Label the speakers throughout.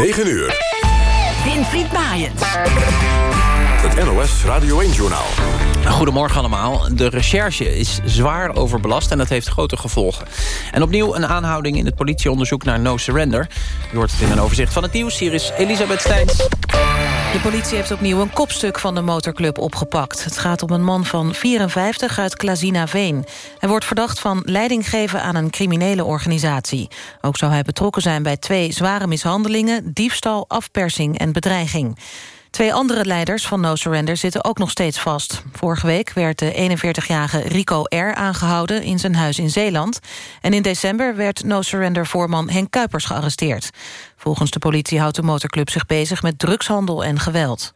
Speaker 1: 9 uur.
Speaker 2: Winfried Maaiens.
Speaker 1: Het NOS Radio 1-journaal.
Speaker 3: Goedemorgen allemaal. De recherche is zwaar overbelast en dat heeft grote gevolgen. En opnieuw een aanhouding in het politieonderzoek naar No Surrender. U hoort het in een overzicht van het nieuws. Hier is Elisabeth Steins.
Speaker 4: De politie heeft opnieuw een kopstuk van de motorclub opgepakt. Het gaat om een man van 54 uit Klazina-Veen. Hij wordt verdacht van leiding geven aan een criminele organisatie. Ook zou hij betrokken zijn bij twee zware mishandelingen... diefstal, afpersing en bedreiging. Twee andere leiders van No Surrender zitten ook nog steeds vast. Vorige week werd de 41-jarige Rico R. aangehouden in zijn huis in Zeeland. En in december werd No Surrender-voorman Henk Kuipers gearresteerd. Volgens de politie houdt de motorclub zich bezig met drugshandel en geweld.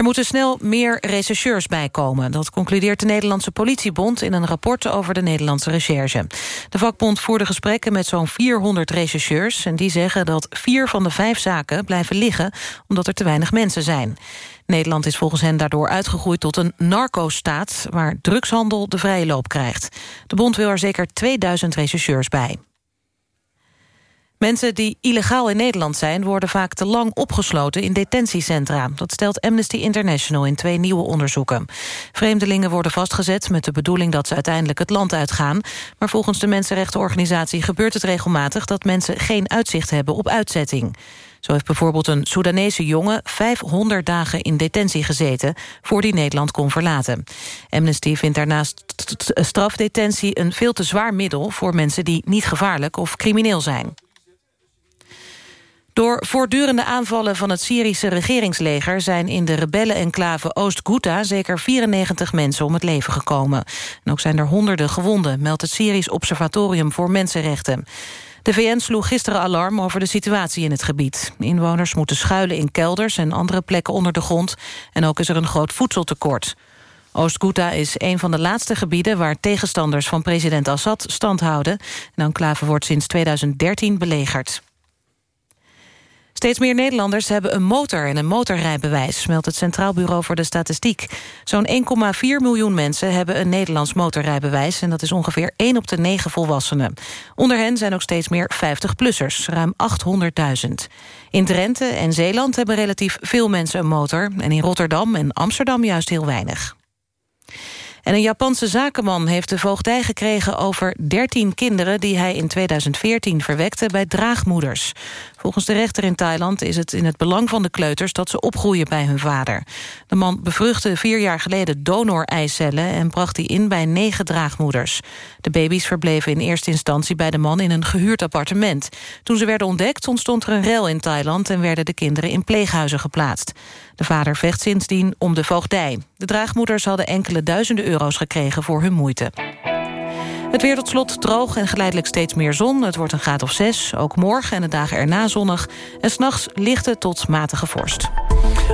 Speaker 4: Er moeten snel meer rechercheurs bijkomen. Dat concludeert de Nederlandse politiebond... in een rapport over de Nederlandse recherche. De vakbond voerde gesprekken met zo'n 400 rechercheurs... en die zeggen dat vier van de vijf zaken blijven liggen... omdat er te weinig mensen zijn. Nederland is volgens hen daardoor uitgegroeid tot een narco-staat... waar drugshandel de vrije loop krijgt. De bond wil er zeker 2000 rechercheurs bij. Mensen die illegaal in Nederland zijn... worden vaak te lang opgesloten in detentiecentra. Dat stelt Amnesty International in twee nieuwe onderzoeken. Vreemdelingen worden vastgezet met de bedoeling... dat ze uiteindelijk het land uitgaan. Maar volgens de Mensenrechtenorganisatie gebeurt het regelmatig... dat mensen geen uitzicht hebben op uitzetting. Zo heeft bijvoorbeeld een Soedanese jongen 500 dagen in detentie gezeten... voor die Nederland kon verlaten. Amnesty vindt daarnaast strafdetentie een veel te zwaar middel... voor mensen die niet gevaarlijk of crimineel zijn. Door voortdurende aanvallen van het Syrische regeringsleger... zijn in de rebellen-enclave Oost-Ghouta zeker 94 mensen om het leven gekomen. En ook zijn er honderden gewonden, meldt het Syrisch Observatorium voor Mensenrechten. De VN sloeg gisteren alarm over de situatie in het gebied. Inwoners moeten schuilen in kelders en andere plekken onder de grond... en ook is er een groot voedseltekort. Oost-Ghouta is een van de laatste gebieden... waar tegenstanders van president Assad stand houden. De enclave wordt sinds 2013 belegerd. Steeds meer Nederlanders hebben een motor en een motorrijbewijs... meldt het Centraal Bureau voor de Statistiek. Zo'n 1,4 miljoen mensen hebben een Nederlands motorrijbewijs... en dat is ongeveer 1 op de 9 volwassenen. Onder hen zijn ook steeds meer 50-plussers, ruim 800.000. In Drenthe en Zeeland hebben relatief veel mensen een motor... en in Rotterdam en Amsterdam juist heel weinig. En een Japanse zakenman heeft de voogdij gekregen over 13 kinderen... die hij in 2014 verwekte bij draagmoeders. Volgens de rechter in Thailand is het in het belang van de kleuters... dat ze opgroeien bij hun vader. De man bevruchtte vier jaar geleden donor-eicellen... en bracht die in bij negen draagmoeders. De baby's verbleven in eerste instantie bij de man in een gehuurd appartement. Toen ze werden ontdekt ontstond er een rel in Thailand... en werden de kinderen in pleeghuizen geplaatst. De vader vecht sindsdien om de voogdij. De draagmoeders hadden enkele duizenden euro's gekregen voor hun moeite. Het weer tot slot droog en geleidelijk steeds meer zon. Het wordt een graad of zes, ook morgen en de dagen erna zonnig. En s'nachts lichte tot matige vorst.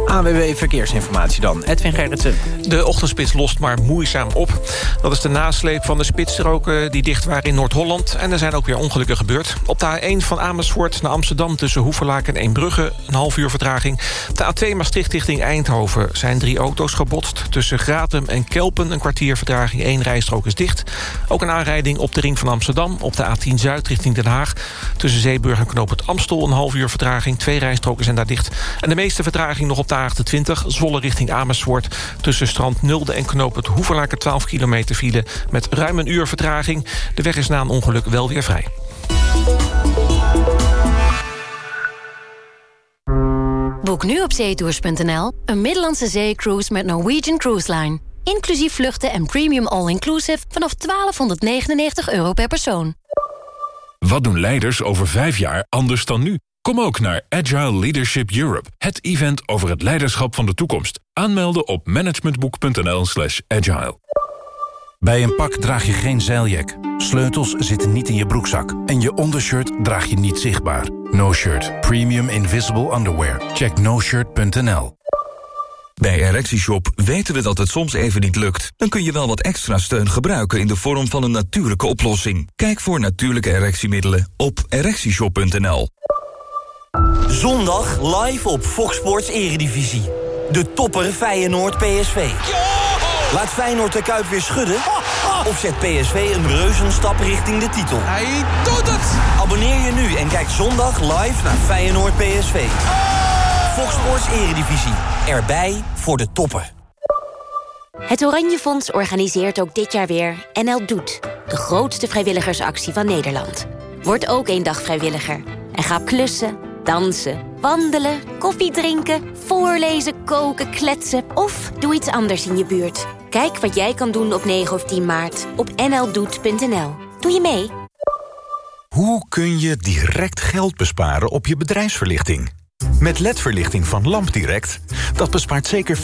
Speaker 3: AWW Verkeersinformatie dan. Edwin Gerritsen.
Speaker 5: De ochtendspits lost maar moeizaam op. Dat is de nasleep van de spitsstroken die dicht waren in Noord-Holland. En er zijn ook weer ongelukken gebeurd. Op de A1 van Amersfoort naar Amsterdam tussen Hoeverlaak en Eembrugge... een half uur vertraging. De A2 Maastricht richting Eindhoven zijn drie auto's gebotst. Tussen Gratum en Kelpen een kwartier vertraging. één rijstrook is dicht. Ook een aanrijding op de ring van Amsterdam... op de A10 Zuid richting Den Haag. Tussen Zeeburg en Knoop het Amstel een half uur vertraging. Twee rijstroken zijn daar dicht. En de meeste vertraging nog op de A28 Zwolle richting Amersfoort. Tussen Strand Nulde en Knoop het Hoeverlaken 12 kilometer file... met ruim een uur vertraging. De weg is na een ongeluk wel weer vrij.
Speaker 6: Boek nu op zeetours.nl een Middellandse zeecruise met Norwegian Cruise Line. Inclusief vluchten en premium all-inclusive vanaf 1299 euro per persoon.
Speaker 7: Wat doen leiders over vijf jaar anders dan nu? Kom ook naar Agile Leadership Europe, het event over het leiderschap van de toekomst. Aanmelden op managementboek.nl slash agile.
Speaker 8: Bij een pak draag je geen zeiljak. Sleutels zitten niet in je broekzak. En je ondershirt draag je niet zichtbaar. No Shirt. Premium Invisible Underwear. Check noshirt.nl
Speaker 9: Bij ErectieShop weten we dat het soms even niet lukt. Dan kun je wel wat extra steun gebruiken in de vorm van een natuurlijke oplossing. Kijk voor natuurlijke erectiemiddelen op ErectieShop.nl
Speaker 10: Zondag live op Fox Sports Eredivisie. De topper Feyenoord PSV. Laat Feyenoord de Kuip weer schudden? Of zet PSV een reuzenstap richting de titel?
Speaker 11: Hij doet het!
Speaker 10: Abonneer je nu en kijk zondag live naar Feyenoord PSV. Fox Sports Eredivisie. Erbij voor de toppen.
Speaker 12: Het Oranje Fonds organiseert ook dit jaar weer NL Doet. De grootste vrijwilligersactie van Nederland. Word ook één dag vrijwilliger. En ga klussen, dansen, wandelen, koffie drinken... voorlezen, koken, kletsen of doe iets anders in je buurt. Kijk wat jij kan doen op 9 of 10 maart op nldoet.nl. Doe je mee?
Speaker 13: Hoe kun je direct geld besparen op je bedrijfsverlichting? Met LED-verlichting van LampDirect, dat bespaart zeker 50%.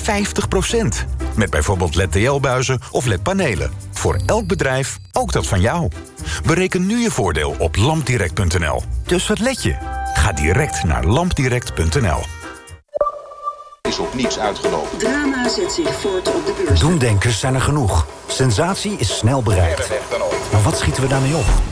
Speaker 13: Met bijvoorbeeld LED-TL-buizen of LED-panelen. Voor elk bedrijf, ook dat van jou. Bereken nu je voordeel op lampdirect.nl. Dus wat let je? Ga direct naar lampdirect.nl.
Speaker 14: Is op niets uitgelopen.
Speaker 15: Drama zet zich voort op de beurs.
Speaker 16: Doemdenkers zijn er genoeg. Sensatie is snel bereikt. Maar wat schieten we daarmee op?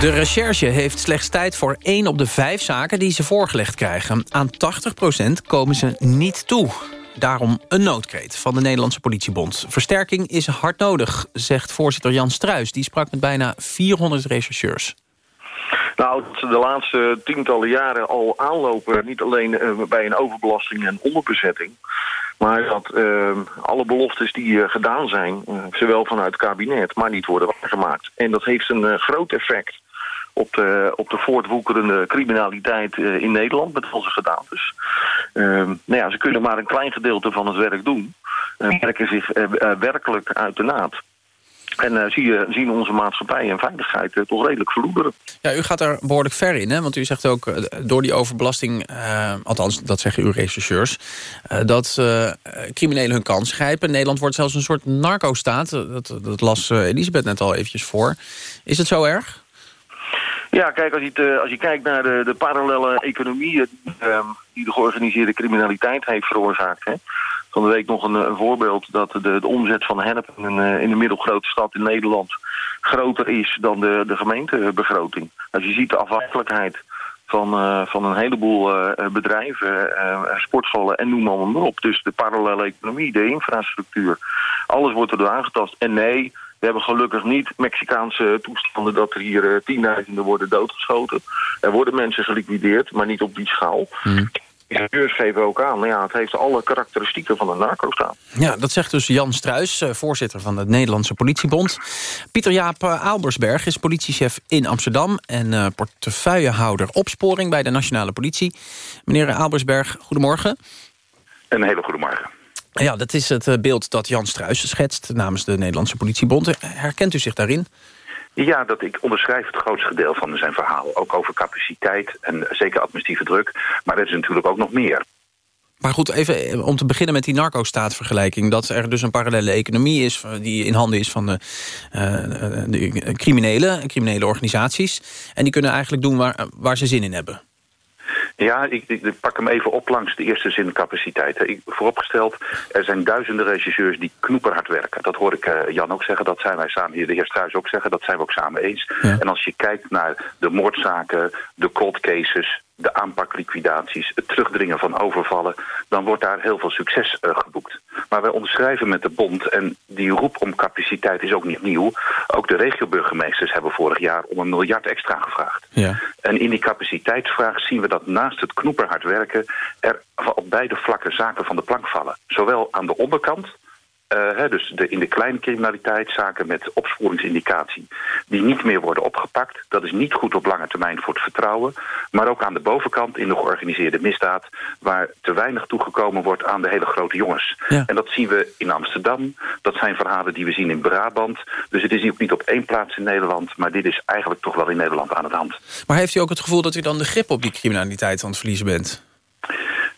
Speaker 3: De recherche heeft slechts tijd voor één op de vijf zaken die ze voorgelegd krijgen. Aan 80% komen ze niet toe. Daarom een noodkreet van de Nederlandse politiebond. Versterking is hard nodig, zegt voorzitter Jan Struis. Die sprak met bijna 400 rechercheurs.
Speaker 17: Nou, de laatste tientallen jaren al aanlopen... niet alleen uh, bij een overbelasting en onderbezetting... maar dat uh, alle beloftes die uh, gedaan zijn... zowel vanuit het kabinet, maar niet worden waargemaakt. En dat heeft een groot effect op de, op de voortwoekerende criminaliteit uh, in Nederland met onze gedaantes. Uh, nou ja, ze kunnen maar een klein gedeelte van het werk doen. Uh, werken zich uh, werkelijk uit de naad. En zie je, zien onze maatschappij en veiligheid toch redelijk verloederen.
Speaker 3: Ja, u gaat er behoorlijk ver in, hè? want u zegt ook door die overbelasting... althans, dat zeggen uw rechercheurs... dat criminelen hun kans grijpen. Nederland wordt zelfs een soort narco-staat. Dat, dat las Elisabeth net al eventjes voor. Is het zo erg?
Speaker 17: Ja, kijk, als je, als je kijkt naar de, de parallele economieën um, die de georganiseerde criminaliteit heeft veroorzaakt. Hè. Van de week nog een, voorbeeld dat de, de, omzet van hennep in een, in een middelgrote stad in Nederland groter is dan de, de gemeentebegroting. Als je ziet de afhankelijkheid van, van een heleboel bedrijven, uh, sportscholen en noem maar op. Dus de parallele economie, de infrastructuur, alles wordt erdoor aangetast. En nee, we hebben gelukkig niet Mexicaanse toestanden dat er hier uh, tienduizenden worden doodgeschoten. Er worden mensen geliquideerd, maar niet op die schaal. Mm. Ingenieurs geven ook aan, ja, het heeft alle karakteristieken van een narco-staat.
Speaker 3: Ja, dat zegt dus Jan Struis, voorzitter van de Nederlandse Politiebond. Pieter Jaap Aalbersberg is politiechef in Amsterdam... en uh, portefeuillehouder opsporing bij de Nationale Politie. Meneer Aalbersberg, goedemorgen.
Speaker 18: Een hele goede morgen.
Speaker 3: Ja, dat is het beeld dat Jan Struijs schetst namens de Nederlandse politiebond. Herkent u zich daarin?
Speaker 18: Ja, dat ik onderschrijf het grootste gedeelte van zijn verhaal. Ook over capaciteit en zeker administratieve druk. Maar er is natuurlijk ook nog meer.
Speaker 3: Maar goed, even om te beginnen met die narco-staatvergelijking. Dat er dus een parallele economie is die in handen is van de, uh, de criminelen, criminele organisaties. En die kunnen eigenlijk doen waar, waar ze zin in hebben.
Speaker 18: Ja, ik, ik, pak hem even op langs de eerste zin capaciteit. Ik, vooropgesteld, er zijn duizenden regisseurs die knoeperhard werken. Dat hoor ik uh, Jan ook zeggen, dat zijn wij samen hier, de heer Struijs ook zeggen, dat zijn we ook samen eens. Ja. En als je kijkt naar de moordzaken, de cold cases, de aanpakliquidaties, het terugdringen van overvallen... dan wordt daar heel veel succes uh, geboekt. Maar wij onderschrijven met de bond, en die roep om capaciteit is ook niet nieuw... ook de regioburgemeesters hebben vorig jaar om een miljard extra gevraagd.
Speaker 3: Ja.
Speaker 18: En in die capaciteitsvraag zien we dat naast het knoeperhard werken... er op beide vlakken zaken van de plank vallen. Zowel aan de onderkant uh, hè, dus de, in de kleine criminaliteit, zaken met opsporingsindicatie... die niet meer worden opgepakt. Dat is niet goed op lange termijn voor het vertrouwen. Maar ook aan de bovenkant in de georganiseerde misdaad... waar te weinig toegekomen wordt aan de hele grote jongens.
Speaker 3: Ja.
Speaker 18: En dat zien we in Amsterdam. Dat zijn verhalen die we zien in Brabant. Dus het is ook niet op één plaats in Nederland... maar dit is eigenlijk toch wel in Nederland aan het hand.
Speaker 3: Maar heeft u ook het gevoel dat u dan de grip op die criminaliteit aan het verliezen bent?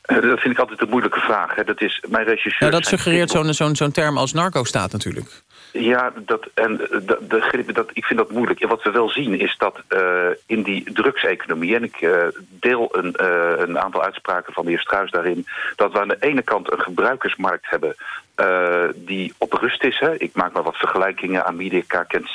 Speaker 18: Eh, Dat vind ik altijd een moeilijke vraag. Hè. Dat, is, mijn regisseur
Speaker 3: Ja, dat suggereert zo'n zo'n zo'n term als narco-staat natuurlijk.
Speaker 18: Ja, dat, en de, de, grip- dat, ik vind dat moeilijk. En wat we wel zien is dat eh, in die drugseconomie... en ik eh, deel een, eh, een aantal uitspraken van de heer Struis daarin... dat we aan de ene kant een gebruikersmarkt hebben... eh, die op rust is. Hè. Ik maak maar wat vergelijkingen. Amerika kent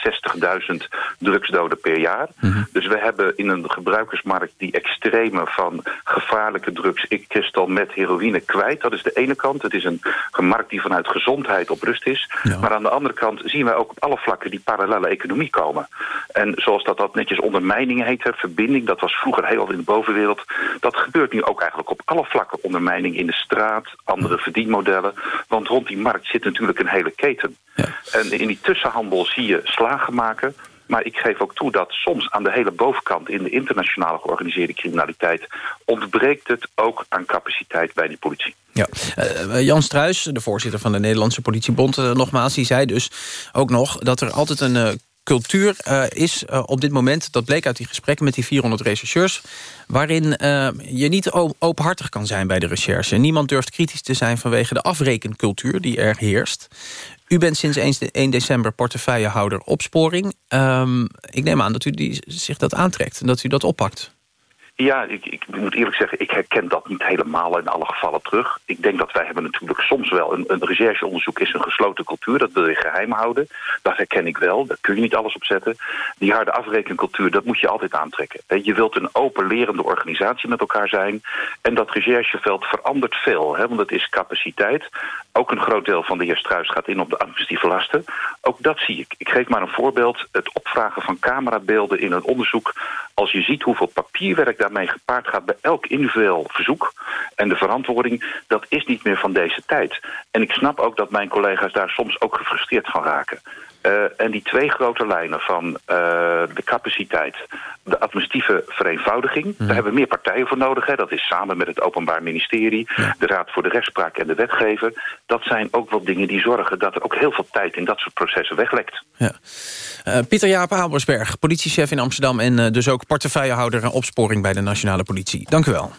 Speaker 18: 60.000 drugsdoden per jaar. Dus we hebben in een gebruikersmarkt die extreme van gevaarlijke drugs... ik kristal met heroïne kwijt. Dat is de ene kant. Het is een markt die vanuit gezondheid op rust is. Maar aan de andere kant zien wij ook op alle vlakken die parallele economie komen. En zoals dat, dat netjes ondermijning heet, hè, verbinding... dat was vroeger heel in de bovenwereld. Dat gebeurt nu ook eigenlijk op alle vlakken. Ondermijning in de straat, andere verdienmodellen. Want rond die markt zit natuurlijk een hele keten. En in die tussenhandel zie je slagen maken... Maar ik geef ook toe dat soms aan de hele bovenkant... in de internationale georganiseerde criminaliteit... ontbreekt het ook aan capaciteit bij die politie.
Speaker 3: Ja. Eh, Jan Struis, de voorzitter van de Nederlandse politiebond... eh, nogmaals, die zei dus ook nog dat er altijd een... eh, cultuur eh, is eh, op dit moment, dat bleek uit die gesprekken met die 400 rechercheurs... waarin eh, je niet openhartig kan zijn bij de recherche. Niemand durft kritisch te zijn vanwege de afrekencultuur die er heerst. U bent sinds 1 de- 1 december portefeuillehouder opsporing. Ehm, ik neem aan dat u die, zich dat aantrekt en dat u dat oppakt.
Speaker 18: Ja, ik, ik moet eerlijk zeggen, ik herken dat niet helemaal in alle gevallen terug. Ik denk dat wij hebben natuurlijk soms wel... een, een rechercheonderzoek is een gesloten cultuur, dat wil je geheim houden. Dat herken ik wel, daar kun je niet alles op zetten. Die harde afrekencultuur, dat moet je altijd aantrekken. Je wilt een open, lerende organisatie met elkaar zijn. En dat rechercheveld verandert veel, hè, want het is capaciteit. Ook een groot deel van de heer Struis gaat in op de administratieve lasten. Ook dat zie ik. Ik geef maar een voorbeeld. Het opvragen van camerabeelden in een onderzoek. Als je ziet hoeveel papierwerk daarmee gepaard gaat bij elk individueel verzoek... en de verantwoording, dat is niet meer van deze tijd. En ik snap ook dat mijn collega's daar soms ook gefrustreerd van raken. Eh, en die twee grote lijnen van eh, de capaciteit, de administratieve vereenvoudiging... daar hebben we meer partijen voor nodig. Hè. Dat is samen met het Openbaar Ministerie, de Raad voor de Rechtspraak en de wetgever. Dat zijn ook wel dingen die zorgen dat er ook heel veel tijd in dat soort processen weglekt.
Speaker 3: Ja. Eh, Pieter Jaap Albersberg, politiechef in Amsterdam... en dus ook portefeuillehouder en opsporing bij de Nationale Politie. Dank u wel.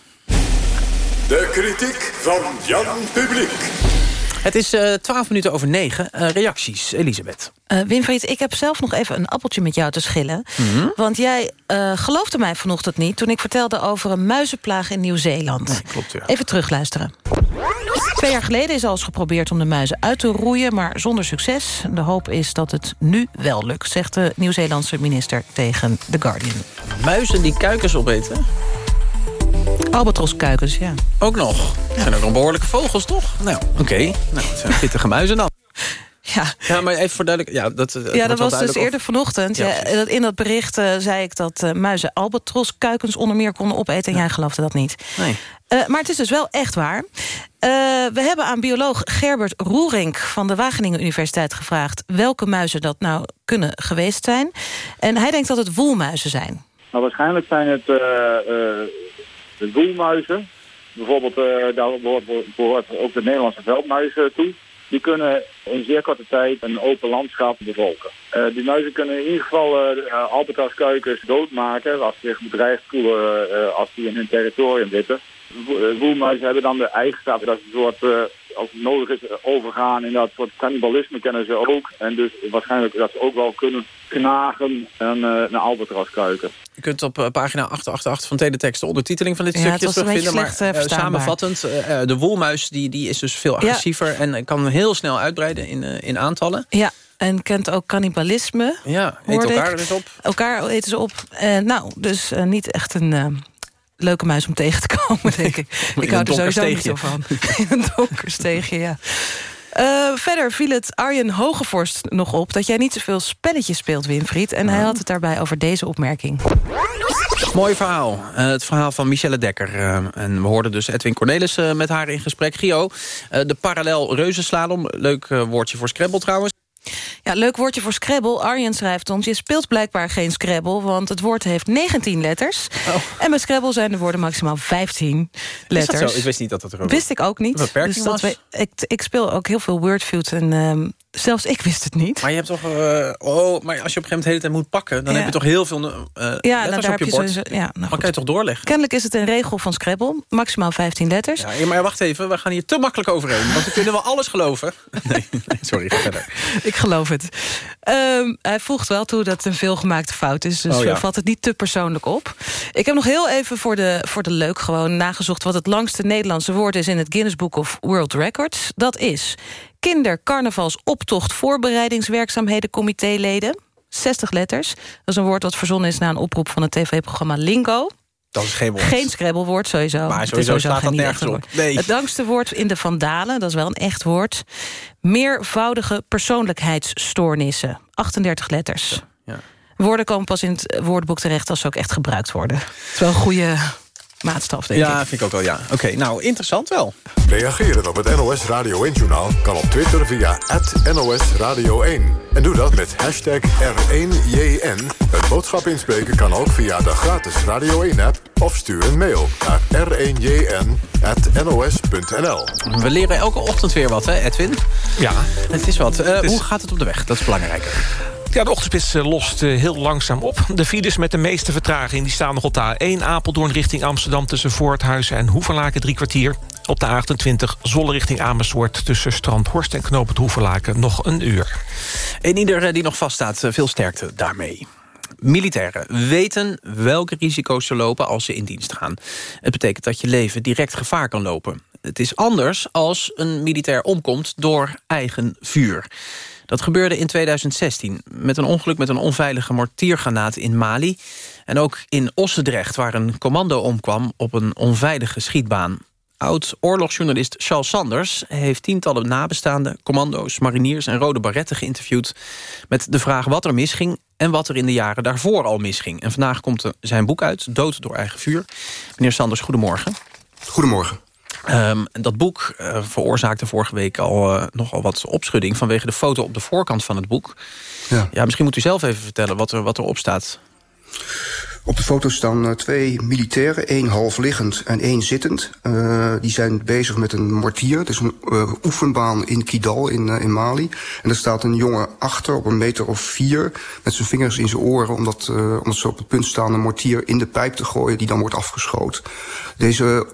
Speaker 1: De kritiek van Jan Publiek.
Speaker 3: Het is eh 12 minuten over 9. reacties, Elisabeth.
Speaker 4: Eh, Winfried, ik heb zelf nog even een appeltje met jou te schillen. Want jij eh, geloofde mij vanochtend niet... toen ik vertelde over een muizenplaag in Nieuw-Zeeland.
Speaker 3: klopt, ja.
Speaker 4: Even terugluisteren. Twee jaar geleden is al eens geprobeerd om de muizen uit te roeien... maar zonder succes. De hoop is dat het nu wel lukt... zegt de Nieuw-Zeelandse minister tegen The Guardian.
Speaker 3: Muizen die kuikens opeten?
Speaker 4: Albatroskuikens, ja.
Speaker 3: Ook nog. Zijn ook nog behoorlijke vogels, toch? Nou, oké. Nou, het zijn pittige muizen dan.
Speaker 4: Ja.
Speaker 3: ja, maar even voor duidelijk... Ja, dat, eh,
Speaker 4: Ja, dat was dus eerder vanochtend.
Speaker 3: Ja,
Speaker 4: Ja, dat in dat bericht eh, zei ik dat eh, muizen albatroskuikens onder meer konden opeten. En jij geloofde dat niet.
Speaker 3: Nee.
Speaker 4: Eh, maar het is dus wel echt waar. Eh, we hebben aan bioloog Gerbert Roerink van de Wageningen Universiteit gevraagd... welke muizen dat nou kunnen geweest zijn. En hij denkt dat het woelmuizen zijn.
Speaker 11: Nou, waarschijnlijk zijn het eh, eh, de doelmuizen. Bijvoorbeeld, eh, daar behoort, ook de Nederlandse veldmuizen toe. Die kunnen in zeer korte tijd een open landschap bevolken. Eh, die muizen kunnen in ieder geval uh, albatros-kuikens doodmaken als ze zich bedreigd voelen eh, als die in hun territorium zitten. Wo- eh, Woelmuizen hebben dan de eigenschap dat ze een soort, eh, als het nodig is, overgaan in dat soort cannibalisme kennen ze ook. En dus waarschijnlijk dat ze ook wel kunnen knagen aan eh, een albatros-kuiken.
Speaker 3: Je kunt op eh, pagina 888 van Teletext de ondertiteling van dit
Speaker 4: Ja,
Speaker 3: stukje terugvinden.
Speaker 4: beetje
Speaker 3: Maar
Speaker 4: eh,
Speaker 3: eh, samenvattend, eh, eh, de wolmuis die, die is dus veel agressiever... en kan heel snel uitbreiden in, eh, in aantallen.
Speaker 4: Ja, en kent ook cannibalisme.
Speaker 3: Ja, eet elkaar
Speaker 4: ik.
Speaker 3: dus op.
Speaker 4: Elkaar eten ze op. Eh, nou, dus eh, niet echt een eh, leuke muis om tegen te komen, denk ik. Ik hou er sowieso niet zo van. In een donker steegje, ja. Eh, verder viel het Arjen Hogevorst nog op... dat jij niet zoveel spelletjes speelt, Winfried. En hij had het daarbij over deze opmerking.
Speaker 3: Mooi verhaal. Eh, het verhaal van Michelle Dekker. Eh, en we hoorden dus Edwin Cornelis met haar in gesprek. Gio, de parallel reuzenslalom. Leuk woordje voor Scrabble trouwens.
Speaker 4: Ja, leuk woordje voor Scrabble. Arjen schrijft ons, je speelt blijkbaar geen Scrabble... want het woord heeft 19 letters. En bij Scrabble zijn de woorden maximaal 15 letters.
Speaker 3: Oh. Is dat zo? Ik wist niet dat dat er ook
Speaker 4: Wist ik ook niet.
Speaker 3: Een beperking
Speaker 4: Dus dat
Speaker 3: was.
Speaker 4: we- ik, ik speel ook heel veel Wordfeud en ehm, Zelfs ik wist het niet.
Speaker 3: Maar je hebt toch... eh, oh, maar als je op een gegeven moment de hele tijd moet pakken... dan
Speaker 4: Ja.
Speaker 3: heb je toch heel veel uh,
Speaker 4: Ja,
Speaker 3: letters
Speaker 4: nou, daar
Speaker 3: op
Speaker 4: heb
Speaker 3: je bord.
Speaker 4: ja, nou
Speaker 3: maar kan je toch doorleggen?
Speaker 4: Kennelijk is het een regel van Scrabble. Maximaal 15 letters.
Speaker 3: Ja, ja, maar wacht even, we gaan hier te makkelijk overheen. Want we kunnen wel alles geloven. Nee, nee, sorry, ga verder.
Speaker 4: Ik geloof het. Ehm, hij voegt wel toe dat het een veelgemaakte fout is. Dus
Speaker 3: Oh, ja.
Speaker 4: vat het niet te persoonlijk op. Ik heb nog heel even voor de, voor de leuk gewoon nagezocht... wat het langste Nederlandse woord is in het Guinness Book of World Records. Dat is kindercarnavalsoptocht voorbereidingswerkzaamheden comitéleden. 60 letters. Dat is een woord dat verzonnen is na een oproep van het tv-programma Lingo.
Speaker 3: Dat is geen woord.
Speaker 4: Geen Scrabble-woord, sowieso.
Speaker 3: Maar
Speaker 4: Het is
Speaker 3: sowieso slaat
Speaker 4: geen
Speaker 3: dat
Speaker 4: niet
Speaker 3: nergens op. Nee.
Speaker 4: Het langste woord in de Vandalen, dat is wel een echt woord. Meervoudige persoonlijkheidsstoornissen. 38 letters.
Speaker 3: Ja.
Speaker 4: Woorden komen pas in het woordenboek terecht als ze ook echt gebruikt worden. Het is wel een goede maatstaf, denk ik.
Speaker 3: Ja, vind ik ook wel, ja. Oké, nou, interessant wel.
Speaker 1: Reageren op het NOS Radio 1-journaal kan op Twitter via NOS Radio 1. En doe dat met hashtag R1JN. Het boodschap inspreken kan ook via de gratis Radio 1-app... of stuur een mail naar r1jn.nos.nl.
Speaker 3: We leren elke ochtend weer wat, hè, Edwin?
Speaker 5: Ja.
Speaker 3: Het is wat. Eh,
Speaker 5: is-
Speaker 3: Hoe gaat het op de weg? Dat is belangrijker.
Speaker 5: Ja, de ochtendspits eh, lost eh, heel langzaam op. De files met de meeste vertraging die staan nog op de A1 Apeldoorn richting Amsterdam... tussen Voorthuizen en Hoeverlaken drie kwartier. Op de A28 Zolle richting Amersfoort tussen Strandhorst en Knoop het Hoeverlaken nog een uur.
Speaker 3: En ieder eh, die nog vaststaat, veel sterkte daarmee. Militairen weten welke risico's ze lopen als ze in dienst gaan. Het betekent dat je leven direct gevaar kan lopen. Het is anders als een militair omkomt door eigen vuur. Dat gebeurde in 2016 met een ongeluk met een onveilige mortiergranaat in Mali. En ook in Ossendrecht, waar een commando omkwam op een onveilige schietbaan. Oud-oorlogsjournalist Charles Sanders heeft tientallen nabestaanden... commando's, mariniers en rode barretten geïnterviewd... met de vraag wat er misging en wat er in de jaren daarvoor al misging. En vandaag komt zijn boek uit, Dood door eigen vuur. Meneer Sanders, goedemorgen.
Speaker 19: Goedemorgen.
Speaker 3: Ehm, dat boek eh, veroorzaakte vorige week al eh, nogal wat opschudding... vanwege de foto op de voorkant van het boek.
Speaker 19: Ja.
Speaker 3: Ja, misschien moet u zelf even vertellen wat er, wat erop staat.
Speaker 19: Op de foto staan eh, twee militairen, één half liggend en één zittend. Uh, die zijn bezig met een mortier. Het is een uh, oefenbaan in Kidal in, uh, in Mali. En er staat een jongen achter op een meter of vier... met zijn vingers in zijn oren... omdat, omdat ze op het punt staan een mortier in de pijp te gooien... die dan wordt afgeschoten. Deze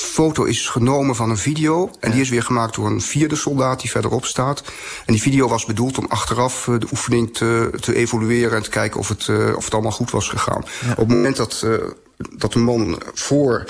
Speaker 19: foto is genomen van een video. En die is weer gemaakt door een vierde soldaat die verderop staat. En die video was bedoeld om achteraf uh, de oefening te, te evalueren... en te kijken of het, uh, of het allemaal goed was gegaan. Ja. Op het moment dat, uh, dat de man voor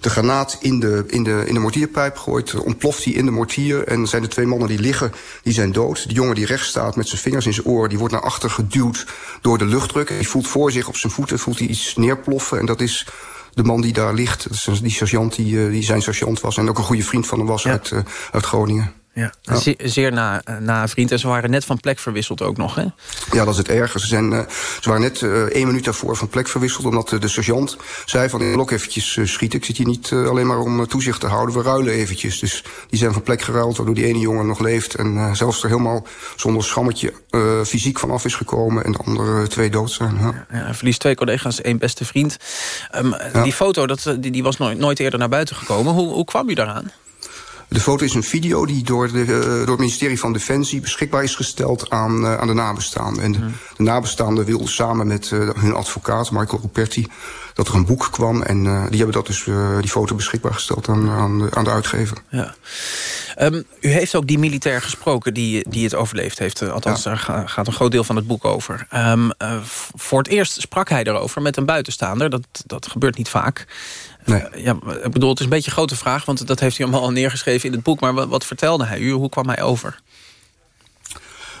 Speaker 19: de granaat in de, in de, in de mortierpijp gooit... ontploft hij in de mortier en zijn de twee mannen die liggen, die zijn dood. De jongen die rechts staat met zijn vingers in zijn oren... die wordt naar achter geduwd door de luchtdruk. Die voelt voor zich op zijn voeten voelt hij iets neerploffen en dat is de man die daar ligt, die sergeant die, die zijn sergeant was... en ook een goede vriend van hem was ja. uit, uh, uit Groningen.
Speaker 3: Ja. ja. Zeer, zeer na, na vriend. En ze waren net van plek verwisseld ook nog, hè?
Speaker 19: Ja, dat is het erge. Ze, zijn, uh, ze waren net uh, één minuut daarvoor van plek verwisseld... omdat de sergeant zei van, ik blok eventjes schieten. Ik zit hier niet alleen maar om toezicht te houden. We ruilen eventjes. Dus die zijn van plek geruild, waardoor die ene jongen nog leeft... en zelfs er helemaal zonder schammetje fysiek vanaf is gekomen... en de andere twee dood zijn. Ja.
Speaker 3: Ja, verliest twee collega's, één beste vriend. Um, ja. Die foto dat, die, die was nooit, nooit eerder naar buiten gekomen. Hoe, hoe kwam u daaraan?
Speaker 19: De foto is een video die door, de, uh, door het ministerie van Defensie beschikbaar is gesteld aan, uh, aan de nabestaanden. En de, de nabestaanden wilden samen met uh, hun advocaat, Michael Ruperti, dat er een boek kwam. En die hebben dat dus, die foto beschikbaar gesteld aan, aan, de, aan de uitgever.
Speaker 3: Ja. Um, u heeft ook die militair gesproken die, die het overleefd heeft. Althans, ja. daar gaat een groot deel van het boek over. Um, voor het eerst sprak hij erover met een buitenstaander. Dat, dat gebeurt niet vaak.
Speaker 19: Nee.
Speaker 3: Uh, ja, ik bedoel, het is een beetje een grote vraag... want dat heeft hij allemaal al neergeschreven in het boek. Maar wat, wat vertelde hij u? Hoe kwam hij over?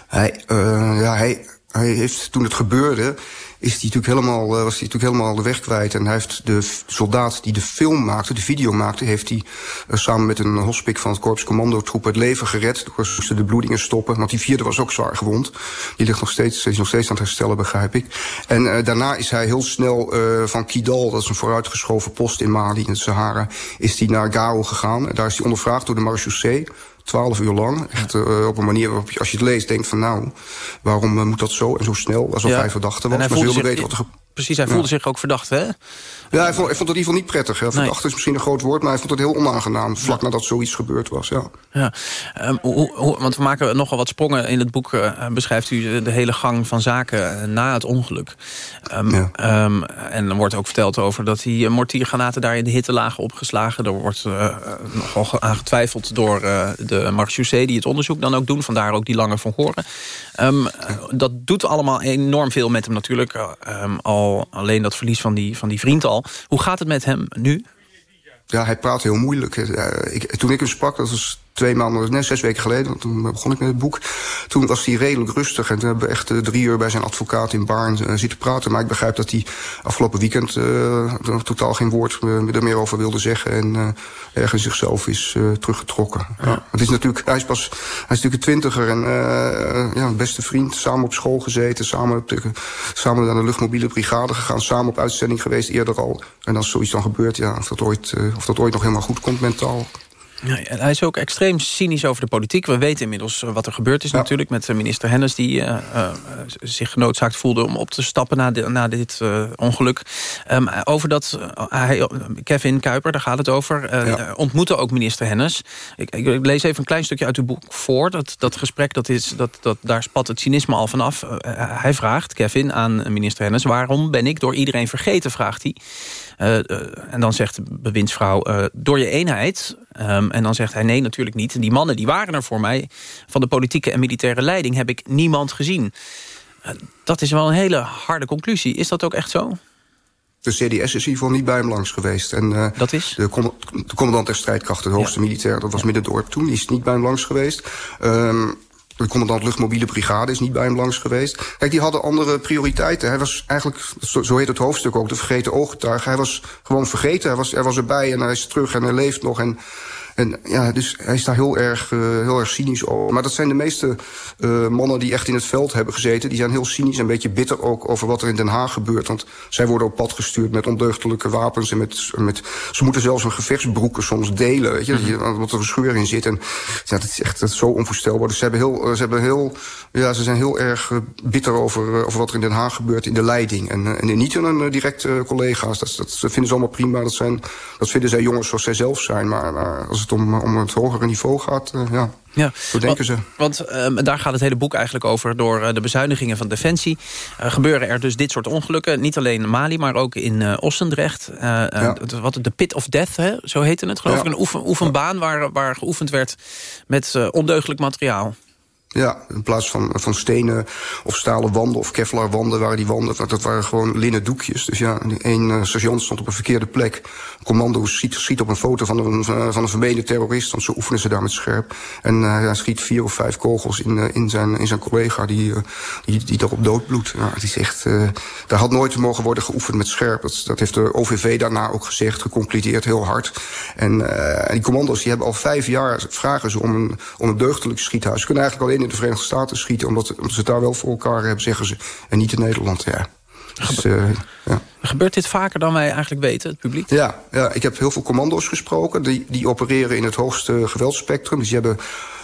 Speaker 19: Hij, uh, ja, hij, hij heeft, toen het gebeurde... Is hij natuurlijk helemaal, uh, was hij natuurlijk helemaal de weg kwijt. En hij heeft de soldaat die de film maakte, de video maakte... heeft hij uh, samen met een hospik van het korps commandotroep het leven gered... door ze de bloedingen stoppen. Want die vierde was ook zwaar gewond. Die ligt nog steeds, is nog steeds aan het herstellen, begrijp ik. En uh, daarna is hij heel snel van Kidal, dat is een vooruitgeschoven post in Mali... in de Sahara, is hij naar Gao gegaan. En daar is hij ondervraagd door de marechaussee... Twaalf uur lang. Echt uh, op een manier waarop je, als je het leest, denkt van nou, waarom uh, moet dat zo en zo snel? Alsof ja. hij verdachte was.
Speaker 3: En hij
Speaker 19: maar ze weten wat er
Speaker 3: Precies, hij voelde ja. zich ook verdacht, hè?
Speaker 19: Ja, hij vond, hij vond het in ieder geval niet prettig. Hè. Verdacht is misschien een groot woord, maar hij vond het heel onaangenaam... vlak nadat zoiets gebeurd was, ja.
Speaker 3: ja. Um, hoe, hoe, want we maken nogal wat sprongen in het boek. Uh, beschrijft u de hele gang van zaken na het ongeluk. Um, ja. um, en er wordt ook verteld over dat die mortiergranaten... daar in de hitte lagen opgeslagen. Er wordt uh, nogal aan getwijfeld door uh, de marechaussee... die het onderzoek dan ook doen. Vandaar ook die lange van horen. dat doet allemaal enorm veel met hem natuurlijk. al alleen dat verlies van die, van die vriend al. Hoe gaat het met hem nu?
Speaker 19: Ja, hij praat heel moeilijk. Ik, toen ik hem sprak, dat was twee maanden, nee, zes weken geleden, want toen begon ik met het boek. Toen was hij redelijk rustig en toen hebben we echt uh, drie uur bij zijn advocaat in Baarn uh, zitten praten. Maar ik begrijp dat hij afgelopen weekend uh, totaal geen woord er meer over wilde zeggen. En ergens zichzelf is teruggetrokken. Ja. Het is natuurlijk, hij is pas, hij is natuurlijk een twintiger en ja, beste vriend. Samen op school gezeten, samen, op de, samen naar de luchtmobiele brigade gegaan. Samen op uitzending geweest eerder al. En als zoiets dan gebeurt, ja, of dat ooit, of dat ooit nog helemaal goed komt mentaal.
Speaker 3: Ja, hij is ook extreem cynisch over de politiek. We weten inmiddels eh, wat er gebeurd is natuurlijk... met eh, minister Hennis die uh, uh, zich genoodzaakt voelde... om op te stappen na, de, na dit uh, ongeluk. Um, over dat, hij, Kevin Kuiper, daar gaat het over... Ja. ontmoette ook minister Hennis. Ik, ik, lees even een klein stukje uit uw boek voor. Dat, dat gesprek, dat is, dat, dat, daar spat het cynisme al vanaf. hij vraagt, Kevin, aan minister Hennis... waarom ben ik door iedereen vergeten, vraagt hij. En dan zegt de bewindsvrouw, door je eenheid... Um, en dan zegt hij nee, natuurlijk niet. En die mannen die waren er voor mij. Van de politieke en militaire leiding heb ik niemand gezien. Dat is wel een hele harde conclusie. Is dat ook echt zo?
Speaker 19: De CDS is in ieder geval niet bij hem langs geweest. En, uh,
Speaker 3: dat is?
Speaker 19: De, com de commandant der strijdkrachten, de hoogste ja. militair... dat was ja. Middendorp toen, die is niet bij hem langs geweest. Um, de commandant luchtmobiele brigade is niet bij hem langs geweest. Kijk, die hadden andere prioriteiten. Hij was eigenlijk, zo heet het hoofdstuk ook, de vergeten ooggetuige. Hij was gewoon vergeten. Hij was, hij was erbij en hij is terug en hij leeft nog. En en ja, dus hij is daar heel erg, uh, heel erg cynisch over. Maar dat zijn de meeste uh, mannen die echt in het veld hebben gezeten. Die zijn heel cynisch en een beetje bitter ook over wat er in Den Haag gebeurt. Want zij worden op pad gestuurd met ondeugdelijke wapens. En met, met, ze moeten zelfs hun gevechtsbroeken soms delen. Weet je, mm -hmm. wat er een scheur in zit. En ja, dat is echt dat is zo onvoorstelbaar. Dus ze, hebben heel, ze, hebben heel, ja, ze zijn heel erg bitter over, over wat er in Den Haag gebeurt in de leiding. En, en niet hun directe collega's. Dat, dat vinden ze allemaal prima. Dat, zijn, dat vinden zij jongens zoals zij zelf zijn. Maar, maar als het om, om het hogere niveau gaat, uh, ja, ja, zo denken
Speaker 3: want, ze. Want uh, daar gaat het hele boek eigenlijk over. Door uh, de bezuinigingen van Defensie gebeuren er dus dit soort ongelukken. Niet alleen in Mali, maar ook in Ossendrecht. Ja. wat, de Pit of Death, hè, zo heette het geloof ja. ik. Een oefen, oefenbaan waar, waar geoefend werd met ondeugelijk materiaal.
Speaker 19: Ja, in plaats van, van stenen of stalen wanden of kevlar wanden waren die wanden, dat waren gewoon linnen doekjes. Dus ja, één uh, sergeant stond op een verkeerde plek. Commando schiet, op een foto van een, van een vermeende terrorist, want zo oefenen ze daar met scherp. En uh, hij schiet vier of vijf kogels in, uh, in, zijn, in zijn collega die, die, die daarop doodbloedt. Ja, het is echt, daar had nooit mogen worden geoefend met scherp. Dat, dat heeft de OVV daarna ook gezegd, geconcludeerd heel hard. En die commando's die hebben al vijf jaar vragen ze om een, om een deugdelijk schiethuis. Ze kunnen eigenlijk alleen in de Verenigde Staten schieten... omdat, omdat ze het daar wel voor elkaar hebben, zeggen ze. En niet in Nederland, ja. Dus, uh, ja.
Speaker 3: Gebeurt dit vaker dan wij eigenlijk weten, het publiek?
Speaker 19: Ja, ja ik heb heel veel commando's gesproken. Die, die opereren in het hoogste geweldsspectrum. Dus die hebben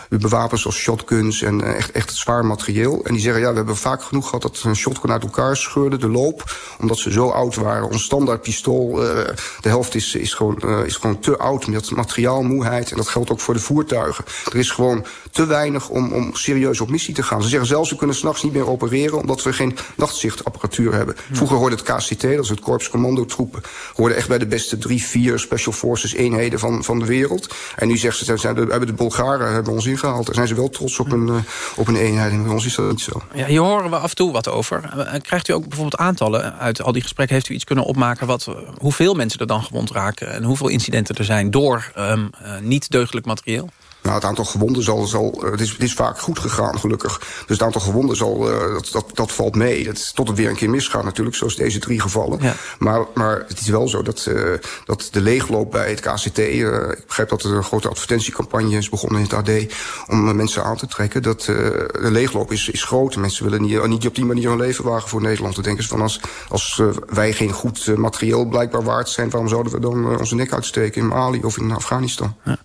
Speaker 19: bewapens als shotguns en uh, echt, echt zwaar materieel. En die zeggen, ja, we hebben vaak genoeg gehad dat een shotgun uit elkaar scheurde, de loop. Omdat ze zo oud waren. Ons standaard pistool, uh, de helft is, is, gewoon, uh, is gewoon te oud met materiaalmoeheid. En dat geldt ook voor de voertuigen. Er is gewoon te weinig om, om serieus op missie te gaan. Ze zeggen zelfs, we kunnen s'nachts niet meer opereren... omdat we geen nachtzichtapparatuur hebben. Vroeger hoorde het KCT, dat is het Korps Commandotroepen... hoorde echt bij de beste drie, vier Special Forces eenheden van, van de wereld. En nu zeggen ze, zijn de, hebben de Bulgaren hebben ons ingehaald. Daar zijn ze wel trots op een, uh, op een eenheid. En bij ons is dat niet zo.
Speaker 3: Ja, hier horen we af en toe wat over. Krijgt u ook bijvoorbeeld aantallen uit al die gesprekken? Heeft u iets kunnen opmaken wat, hoeveel mensen er dan gewond raken... en hoeveel incidenten er zijn door um, uh, niet deugdelijk materieel?
Speaker 19: Nou, het aantal gewonden zal... zal het, is, het is vaak goed gegaan, gelukkig. Dus het aantal gewonden zal, uh, dat, dat, dat valt mee. Dat, tot het weer een keer misgaat natuurlijk, zoals deze drie gevallen. Ja. Maar, maar het is wel zo dat, uh, dat de leegloop bij het KCT... Uh, ik begrijp dat er een grote advertentiecampagne is begonnen in het AD... om mensen aan te trekken. Dat de leegloop is, is groot. Mensen willen niet, niet op die manier hun leven wagen voor Nederland. Dan denken ze van als, als wij geen goed materieel blijkbaar waard zijn... waarom zouden we dan onze nek uitsteken in Mali of in Afghanistan? Ja.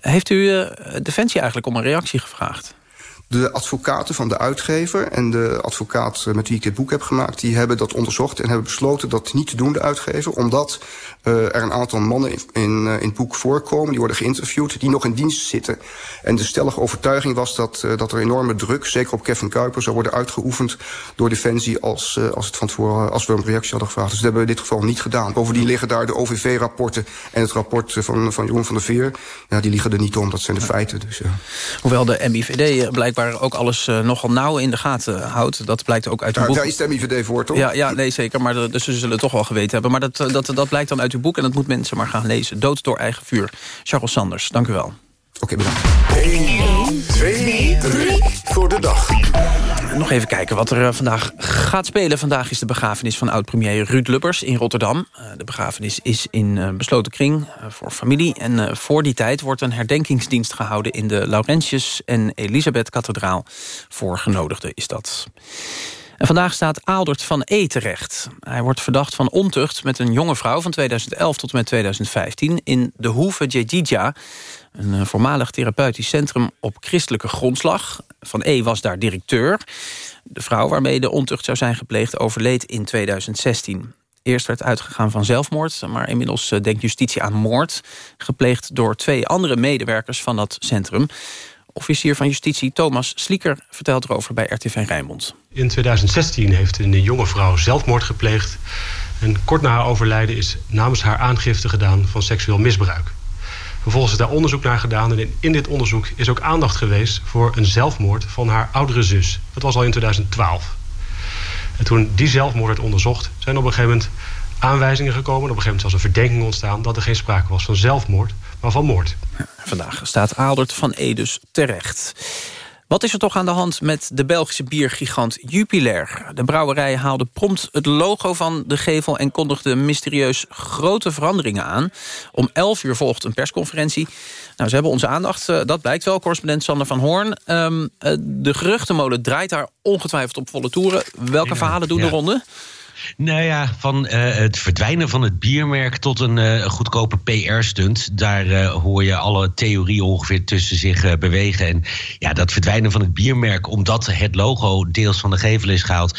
Speaker 3: Heeft u Defensie eigenlijk om een reactie gevraagd?
Speaker 19: De advocaten van de uitgever en de advocaat met wie ik dit boek heb gemaakt... die hebben dat onderzocht en hebben besloten dat niet te doen, de uitgever... omdat uh, er een aantal mannen in, in, uh, in, het boek voorkomen... die worden geïnterviewd, die nog in dienst zitten. En de stellige overtuiging was dat, uh, dat er enorme druk... zeker op Kevin Kuiper zou worden uitgeoefend door Defensie... als, als, het van tevoren, als we een reactie hadden gevraagd. Dus dat hebben we in dit geval niet gedaan. Bovendien liggen daar de OVV-rapporten en het rapport van, van Jeroen van der Veer... Ja, die liggen er niet om, dat zijn de feiten. Dus, ja.
Speaker 3: Hoewel de MIVD blijkbaar ook alles nogal nauw in de gaten houdt. Dat blijkt ook uit uw boek.
Speaker 19: Daar is de MIVD voor, toch?
Speaker 3: Ja, ja nee, zeker. Maar de, dus ze zullen het toch wel geweten hebben. Maar dat, dat, dat blijkt dan uit uw boek en dat moet mensen maar gaan lezen. Dood door eigen vuur. Charles Sanders, dank u wel.
Speaker 19: Oké, bedankt.
Speaker 1: 1, 2, 3 voor de dag.
Speaker 3: Nog even kijken wat er vandaag gaat spelen. Vandaag is de begrafenis van oud-premier Ruud Lubbers in Rotterdam. De begrafenis is in besloten kring voor familie. En voor die tijd wordt een herdenkingsdienst gehouden... in de Laurentius- en Elisabeth-kathedraal. Voor genodigden is dat. En vandaag staat Aaldert van E terecht. Hij wordt verdacht van ontucht met een jonge vrouw van 2011 tot en met 2015... in de Hoeve Jedidja, een voormalig therapeutisch centrum op christelijke grondslag. Van E was daar directeur. De vrouw waarmee de ontucht zou zijn gepleegd overleed in 2016. Eerst werd uitgegaan van zelfmoord, maar inmiddels denkt justitie aan moord... gepleegd door twee andere medewerkers van dat centrum... Officier van Justitie Thomas Slieker vertelt erover bij RTV Rijnmond.
Speaker 20: In 2016 heeft een jonge vrouw zelfmoord gepleegd. En kort na haar overlijden is namens haar aangifte gedaan van seksueel misbruik. Vervolgens is daar onderzoek naar gedaan. En in dit onderzoek is ook aandacht geweest voor een zelfmoord van haar oudere zus. Dat was al in 2012. En toen die zelfmoord werd onderzocht, zijn op een gegeven moment aanwijzingen gekomen. Op een gegeven moment was een verdenking ontstaan dat er geen sprake was van zelfmoord, maar van moord.
Speaker 3: Vandaag staat Aaldert van Edus terecht. Wat is er toch aan de hand met de Belgische biergigant Jupiler? De brouwerij haalde prompt het logo van de gevel... en kondigde mysterieus grote veranderingen aan. Om 11 uur volgt een persconferentie. Nou, ze hebben onze aandacht, dat blijkt wel, correspondent Sander van Hoorn. Um, de geruchtenmolen draait daar ongetwijfeld op volle toeren. Welke verhalen doen
Speaker 21: ja.
Speaker 3: de ronde?
Speaker 21: Nou ja, van uh, het verdwijnen van het biermerk tot een uh, goedkope PR-stunt. Daar uh, hoor je alle theorieën ongeveer tussen zich bewegen. En ja, dat verdwijnen van het biermerk, omdat het logo deels van de gevel is gehaald.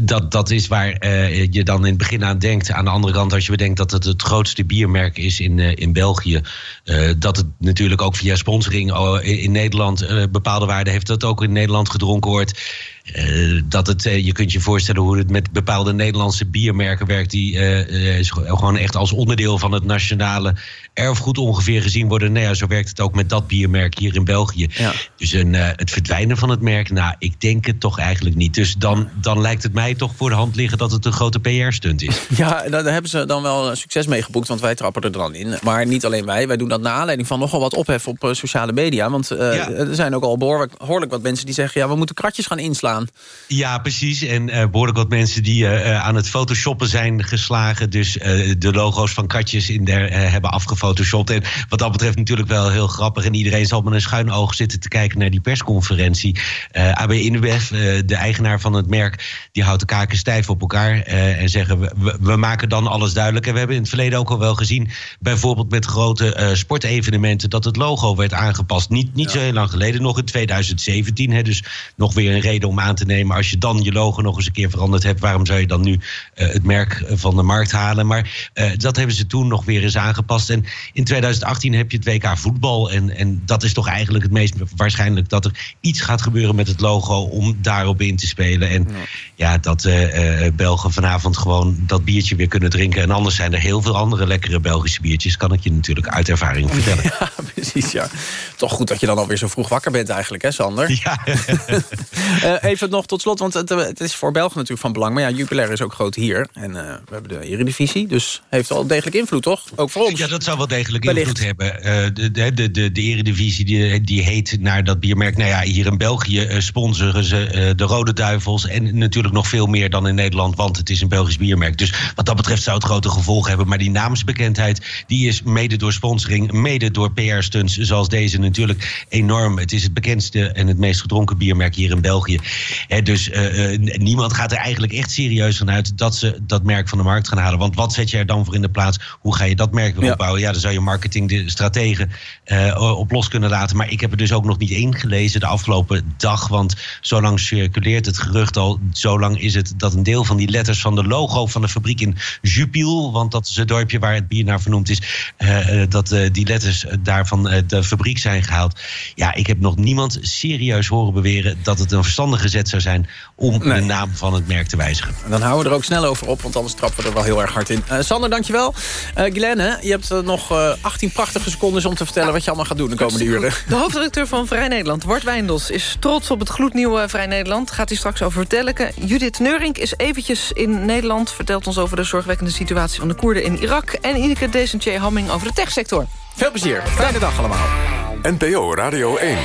Speaker 21: Dat, dat is waar je dan in het begin aan denkt. Aan de andere kant, als je bedenkt dat het het grootste biermerk is in, in België. dat het natuurlijk ook via sponsoring in, in Nederland bepaalde waarde heeft. Dat ook in Nederland gedronken wordt. Uh, dat het, uh, je kunt je voorstellen hoe het met bepaalde Nederlandse biermerken werkt... die uh, gewoon echt als onderdeel van het nationale erfgoed ongeveer gezien worden. Nou ja, zo werkt het ook met dat biermerk hier in België. Ja. Dus een, het verdwijnen van het merk, nou, ik denk het toch eigenlijk niet. Dus dan, dan lijkt het mij toch voor de hand liggen dat het een grote PR-stunt is.
Speaker 3: Ja, daar hebben ze dan wel succes mee geboekt, want wij trappen er dan in. Maar niet alleen wij, wij doen dat naar aanleiding van nogal wat ophef op sociale media. Want ja. er zijn ook al behoorlijk, behoorlijk wat mensen die zeggen... ja, we moeten kratjes gaan inslaan.
Speaker 21: Ja, precies. En uh, behoorlijk wat mensen die aan het photoshoppen zijn geslagen. Dus de logo's van katjes in der hebben afgefotoshopt. En wat dat betreft natuurlijk wel heel grappig. En iedereen zal met een schuin oog zitten te kijken naar die persconferentie. AB InBev, de eigenaar van het merk, die houdt de kaken stijf op elkaar. en zeggen we, we, maken dan alles duidelijk. En we hebben in het verleden ook al wel gezien, bijvoorbeeld met grote sportevenementen, dat het logo werd aangepast. Niet, niet ja. zo heel lang geleden, nog in 2017. Hè, dus nog weer een reden om aan te nemen. Als je dan je logo nog eens een keer veranderd hebt... waarom zou je dan nu uh, het merk van de markt halen? Maar uh, dat hebben ze toen nog weer eens aangepast. En in 2018 heb je het WK voetbal. En, en dat is toch eigenlijk het meest waarschijnlijk... dat er iets gaat gebeuren met het logo om daarop in te spelen. En ja, ja dat uh, Belgen vanavond gewoon dat biertje weer kunnen drinken. En anders zijn er heel veel andere lekkere Belgische biertjes... kan ik je natuurlijk uit ervaring vertellen.
Speaker 3: Ja, precies, ja. Toch goed dat je dan alweer zo vroeg wakker bent eigenlijk, hè Sander?
Speaker 21: Ja.
Speaker 3: Uh, even nog tot slot, want het, het, is voor België natuurlijk van belang. Maar ja, Jupiler is ook groot hier. En uh, we hebben de Eredivisie, dus heeft wel degelijk invloed, toch? Ook voor ons.
Speaker 21: Ja, dat zou wel degelijk Wellicht. invloed hebben. Uh, de, de, de, de Eredivisie die, die heet naar dat biermerk. Nou ja, hier in België sponsoren ze de Rode Duivels. En natuurlijk nog veel meer dan in Nederland, want het is een Belgisch biermerk. Dus wat dat betreft zou het grote gevolgen hebben. Maar die naamsbekendheid, die is mede door sponsoring, mede door PR-stunts zoals deze natuurlijk enorm. Het is het bekendste en het meest gedronken biermerk hier in België. He, dus uh, niemand gaat er eigenlijk echt serieus van uit dat ze dat merk van de markt gaan halen. Want wat zet je er dan voor in de plaats? Hoe ga je dat merk weer ja. opbouwen? Ja, daar zou je marketing de strategen uh, op los kunnen laten. Maar ik heb er dus ook nog niet één gelezen de afgelopen dag. Want zo lang circuleert het gerucht al. Zo lang is het dat een deel van die letters van de logo van de fabriek in Jupiel. Want dat is het dorpje waar het bier naar vernoemd is. Uh, dat uh, die letters daar van de fabriek zijn gehaald. Ja, ik heb nog niemand serieus horen beweren dat het een verstandige zet zou zijn om nee. de naam van het merk te wijzigen.
Speaker 3: Dan houden we er ook snel over op, want anders trappen we er wel heel erg hard in. Sander, dankjewel. Uh, Glenn, je hebt uh, nog 18 prachtige seconden om te vertellen... wat je allemaal gaat doen de komende uren.
Speaker 22: De hoofdredacteur van Vrij Nederland, Wart Wijndels... is trots op het gloednieuwe Vrij Nederland. Gaat hij straks over vertellen. Judith Neurink is eventjes in Nederland. Vertelt ons over de zorgwekkende situatie van de Koerden in Irak. En Ineke Desentier Hamming over de techsector.
Speaker 3: Veel plezier. Fijne dag allemaal.
Speaker 1: NPO Radio 1.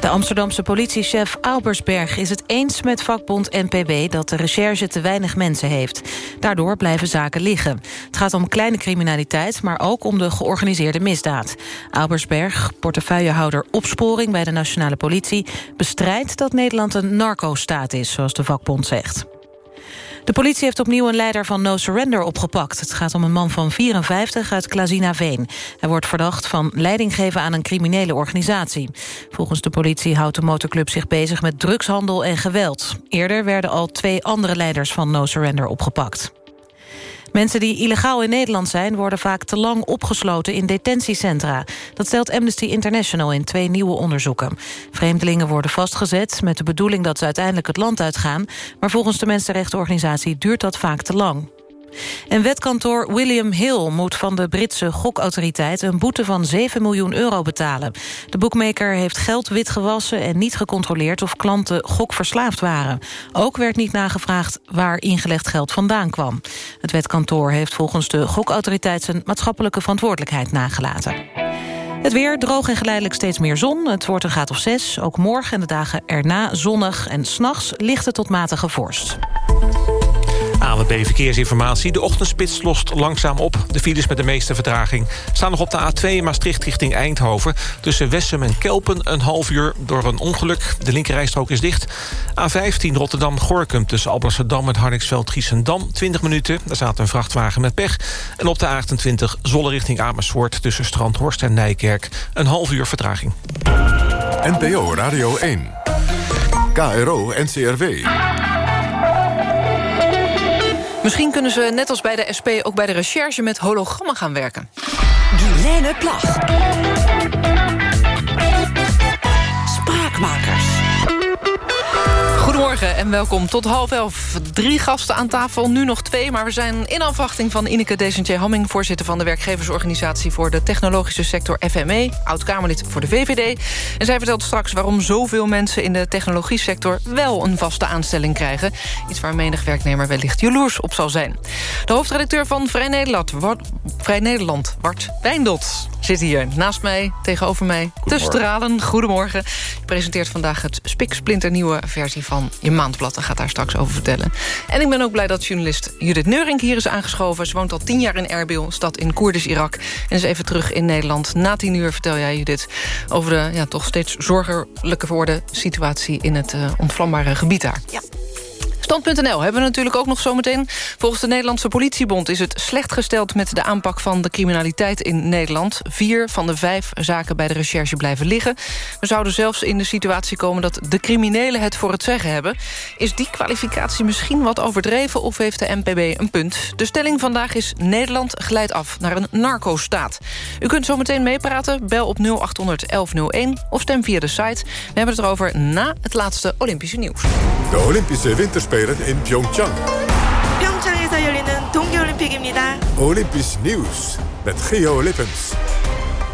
Speaker 4: De Amsterdamse politiechef Albersberg is het eens met vakbond NPB... dat de recherche te weinig mensen heeft. Daardoor blijven zaken liggen. Het gaat om kleine criminaliteit, maar ook om de georganiseerde misdaad. Albersberg, portefeuillehouder opsporing bij de nationale politie... bestrijdt dat Nederland een narco-staat is, zoals de vakbond zegt. De politie heeft opnieuw een leider van No Surrender opgepakt. Het gaat om een man van 54 uit Klazinaveen. Hij wordt verdacht van leiding geven aan een criminele organisatie. Volgens de politie houdt de motorclub zich bezig met drugshandel en geweld. Eerder werden al twee andere leiders van No Surrender opgepakt. Mensen die illegaal in Nederland zijn... worden vaak te lang opgesloten in detentiecentra. Dat stelt Amnesty International in twee nieuwe onderzoeken. Vreemdelingen worden vastgezet met de bedoeling dat ze uiteindelijk het land uitgaan... maar volgens de mensenrechtenorganisatie duurt dat vaak te lang. En wetkantoor William Hill moet van de Britse gokautoriteit... een boete van 7 miljoen euro betalen. De boekmaker heeft geld witgewassen en niet gecontroleerd... of klanten gokverslaafd waren. Ook werd niet nagevraagd waar ingelegd geld vandaan kwam. Het wetkantoor heeft volgens de gokautoriteit... zijn maatschappelijke verantwoordelijkheid nagelaten. Het weer droog en geleidelijk steeds meer zon. Het wordt een graad of 6. Ook morgen en de dagen erna zonnig en s'nachts lichte tot matige vorst.
Speaker 5: ANWB Verkeersinformatie. De ochtendspits lost langzaam op. De files met de meeste vertraging staan nog op de A2 Maastricht richting Eindhoven. Tussen Wessem en Kelpen een half uur door een ongeluk. De linkerrijstrook is dicht. A15 Rotterdam-Gorkum tussen Alblasserdam en Hardingsveld-Giessendam. 20 minuten, daar staat een vrachtwagen met pech. En op de A28 Zolle richting Amersfoort... tussen Strandhorst en Nijkerk een half uur vertraging.
Speaker 1: NPO Radio 1. KRO NCRW.
Speaker 22: Misschien kunnen ze net als bij de SP ook bij de recherche met hologrammen gaan werken.
Speaker 23: Guilaine Plag.
Speaker 22: Goedemorgen en welkom tot half elf. Drie gasten aan tafel, nu nog twee... maar we zijn in afwachting van Ineke Desentje Hamming... voorzitter van de werkgeversorganisatie voor de technologische sector FME... oud-Kamerlid voor de VVD. En zij vertelt straks waarom zoveel mensen in de technologiesector... wel een vaste aanstelling krijgen. Iets waar menig werknemer wellicht jaloers op zal zijn. De hoofdredacteur van Vrij Nederland, Wart, Vrij Nederland Bart Wijndot, zit hier naast mij, tegenover mij. Te stralen, goedemorgen. Je presenteert vandaag het spiksplinternieuwe versie van je maandblad. Gaat daar straks over vertellen. En ik ben ook blij dat journalist Judith Neurink hier is aangeschoven. Ze woont al tien jaar in Erbil, stad in Koerdisch Irak. En is even terug in Nederland. Na tien uur vertel jij Judith over de ja, toch steeds zorgelijke geworden situatie... in het uh, ontvlambare gebied daar. Ja. Stand.nl hebben we natuurlijk ook nog zometeen. Volgens de Nederlandse politiebond is het slecht gesteld... met de aanpak van de criminaliteit in Nederland. Vier van de vijf zaken bij de recherche blijven liggen. We zouden zelfs in de situatie komen dat de criminelen het voor het zeggen hebben. Is die kwalificatie misschien wat overdreven of heeft de NPB een punt? De stelling vandaag is Nederland glijdt af naar een narco-staat. U kunt zometeen meepraten, bel op 0800 1101 of stem via de site. We hebben het erover na het laatste Olympische nieuws.
Speaker 1: De Olympische Winterspelen in Pyeongchang.
Speaker 24: 평창에서 열리는 동계올림픽입니다.
Speaker 1: Olympisch nieuws met Geo Lippens.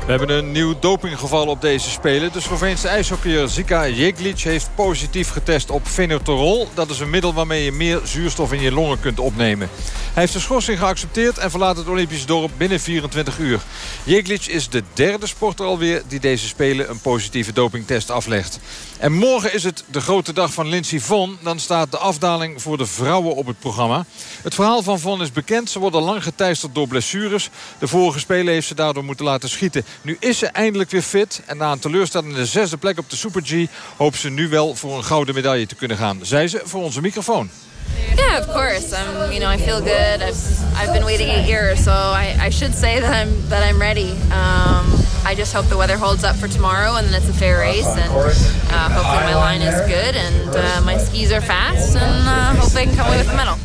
Speaker 25: We hebben een nieuw dopinggeval op deze Spelen. De Sloveense ijshockeyer Zika Jeglic heeft positief getest op phenotorol. Dat is een middel waarmee je meer zuurstof in je longen kunt opnemen. Hij heeft de schorsing geaccepteerd en verlaat het Olympisch dorp binnen 24 uur. Jeglic is de derde sporter alweer die deze Spelen een positieve dopingtest aflegt. En morgen is het de grote dag van Lindsey Vonn. Dan staat de afdaling voor de vrouwen op het programma. Het verhaal van Vonn is bekend. Ze wordt al lang geteisterd door blessures. De vorige Spelen heeft ze daardoor moeten laten schieten. Nu is ze eindelijk weer fit. En na een teleurstellende zesde plek op de Super G... hoopt ze nu wel voor een gouden medaille te kunnen gaan. Zei ze voor onze microfoon.
Speaker 26: Yeah, of course. I'm, you know, I feel good. I've, I've been waiting eight years, so I, I should say that I'm that I'm ready. Um, I just hope the weather holds up for tomorrow, and then it's a fair race, and uh, hopefully my line is good, and uh, my skis are fast, and uh, hopefully I can come away with the medal.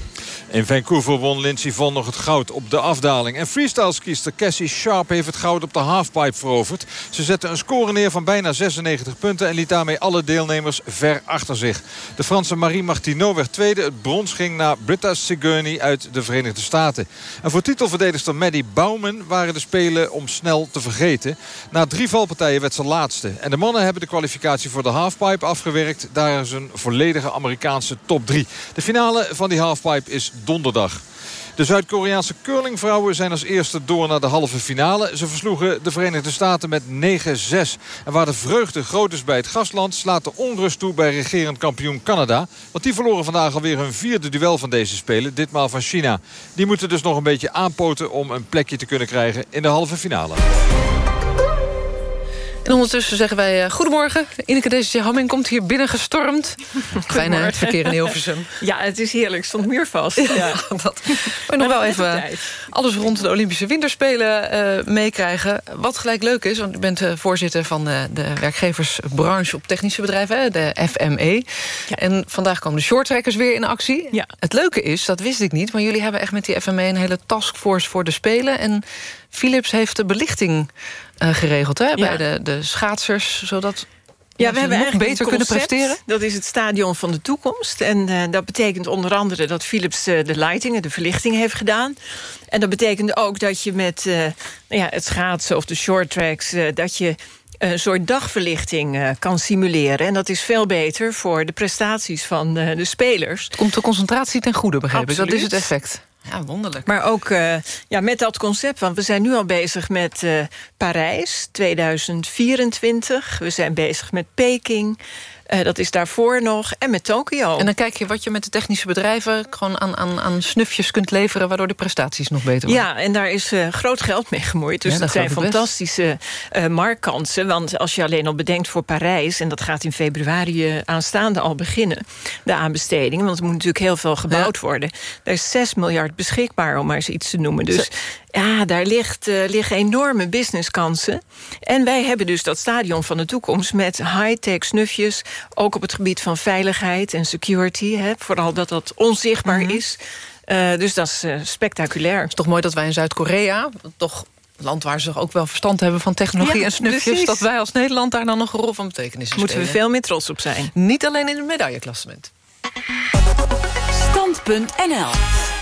Speaker 25: In Vancouver won Lindsey Vonn nog het goud op de afdaling. En freestyle-skiester Cassie Sharp heeft het goud op de halfpipe veroverd. Ze zette een score neer van bijna 96 punten... en liet daarmee alle deelnemers ver achter zich. De Franse Marie Martineau werd tweede. Het brons ging naar Britta Seguni uit de Verenigde Staten. En voor titelverdedigster Maddie Bauman waren de Spelen om snel te vergeten. Na drie valpartijen werd ze laatste. En de mannen hebben de kwalificatie voor de halfpipe afgewerkt. Daar is een volledige Amerikaanse top 3. De finale van die halfpipe is donderdag. De Zuid-Koreaanse curlingvrouwen zijn als eerste door naar de halve finale. Ze versloegen de Verenigde Staten met 9-6. En waar de vreugde groot is bij het gastland... slaat de onrust toe bij regerend kampioen Canada. Want die verloren vandaag alweer hun vierde duel van deze Spelen. Ditmaal van China. Die moeten dus nog een beetje aanpoten om een plekje te kunnen krijgen in de halve finale.
Speaker 22: En ondertussen zeggen wij uh, goedemorgen. Ineke deze Hamming komt hier binnengestormd. Fijne het verkeer in Hilversum.
Speaker 27: Ja, het is heerlijk. stond muurvast. Ja,
Speaker 22: dat. Maar nog wel even alles rond de Olympische Winterspelen uh, meekrijgen. Wat gelijk leuk is, want u bent uh, voorzitter van de, de werkgeversbranche op technische bedrijven, de FME. Ja. En vandaag komen de shorttrackers weer in actie.
Speaker 27: Ja.
Speaker 22: Het leuke is, dat wist ik niet, maar jullie hebben echt met die FME een hele taskforce voor de Spelen. En Philips heeft de belichting geregeld hè, ja. bij de, de schaatsers, zodat
Speaker 27: ja, we hebben
Speaker 22: nog beter kunnen presteren.
Speaker 27: Dat is het stadion van de toekomst. En uh, dat betekent onder andere dat Philips uh, de lightingen, de verlichting heeft gedaan. En dat betekent ook dat je met uh, ja, het schaatsen of de short tracks... dat je een soort dagverlichting kan simuleren. En dat is veel beter voor de prestaties van de spelers.
Speaker 22: Komt de concentratie ten goede, begrijp ik? Dat is het effect. Ja, wonderlijk.
Speaker 27: Maar ook uh, ja, met dat concept, want we zijn nu al bezig met uh, Parijs 2024. We zijn bezig met Peking. Uh, dat is daarvoor nog. En met Tokio.
Speaker 22: En dan kijk je wat je met de technische bedrijven... gewoon aan, aan, aan snufjes kunt leveren... waardoor de prestaties nog beter worden.
Speaker 27: Ja, en daar is uh, groot geld mee gemoeid. Dus ja, dat, dat zijn fantastische uh, marktkansen. Want als je alleen al bedenkt voor Parijs... en dat gaat in februari aanstaande al beginnen... de aanbestedingen, want er moet natuurlijk heel veel gebouwd ja. worden. Er is 6 miljard beschikbaar, om maar eens iets te noemen. Dus ja, daar ligt, uh, liggen enorme businesskansen. En wij hebben dus dat stadion van de toekomst... met high-tech snufjes, ook op het gebied van veiligheid en security. Hè, vooral dat dat onzichtbaar mm -hmm. is. Uh, dus dat is uh, spectaculair. Het
Speaker 22: is toch mooi dat wij in Zuid-Korea... toch land waar ze ook wel verstand hebben van technologie ja, en snufjes... Precies. dat wij als Nederland daar dan nog een rol van betekenis in
Speaker 27: Moeten we veel meer trots op zijn.
Speaker 22: Niet alleen in het medailleklassement.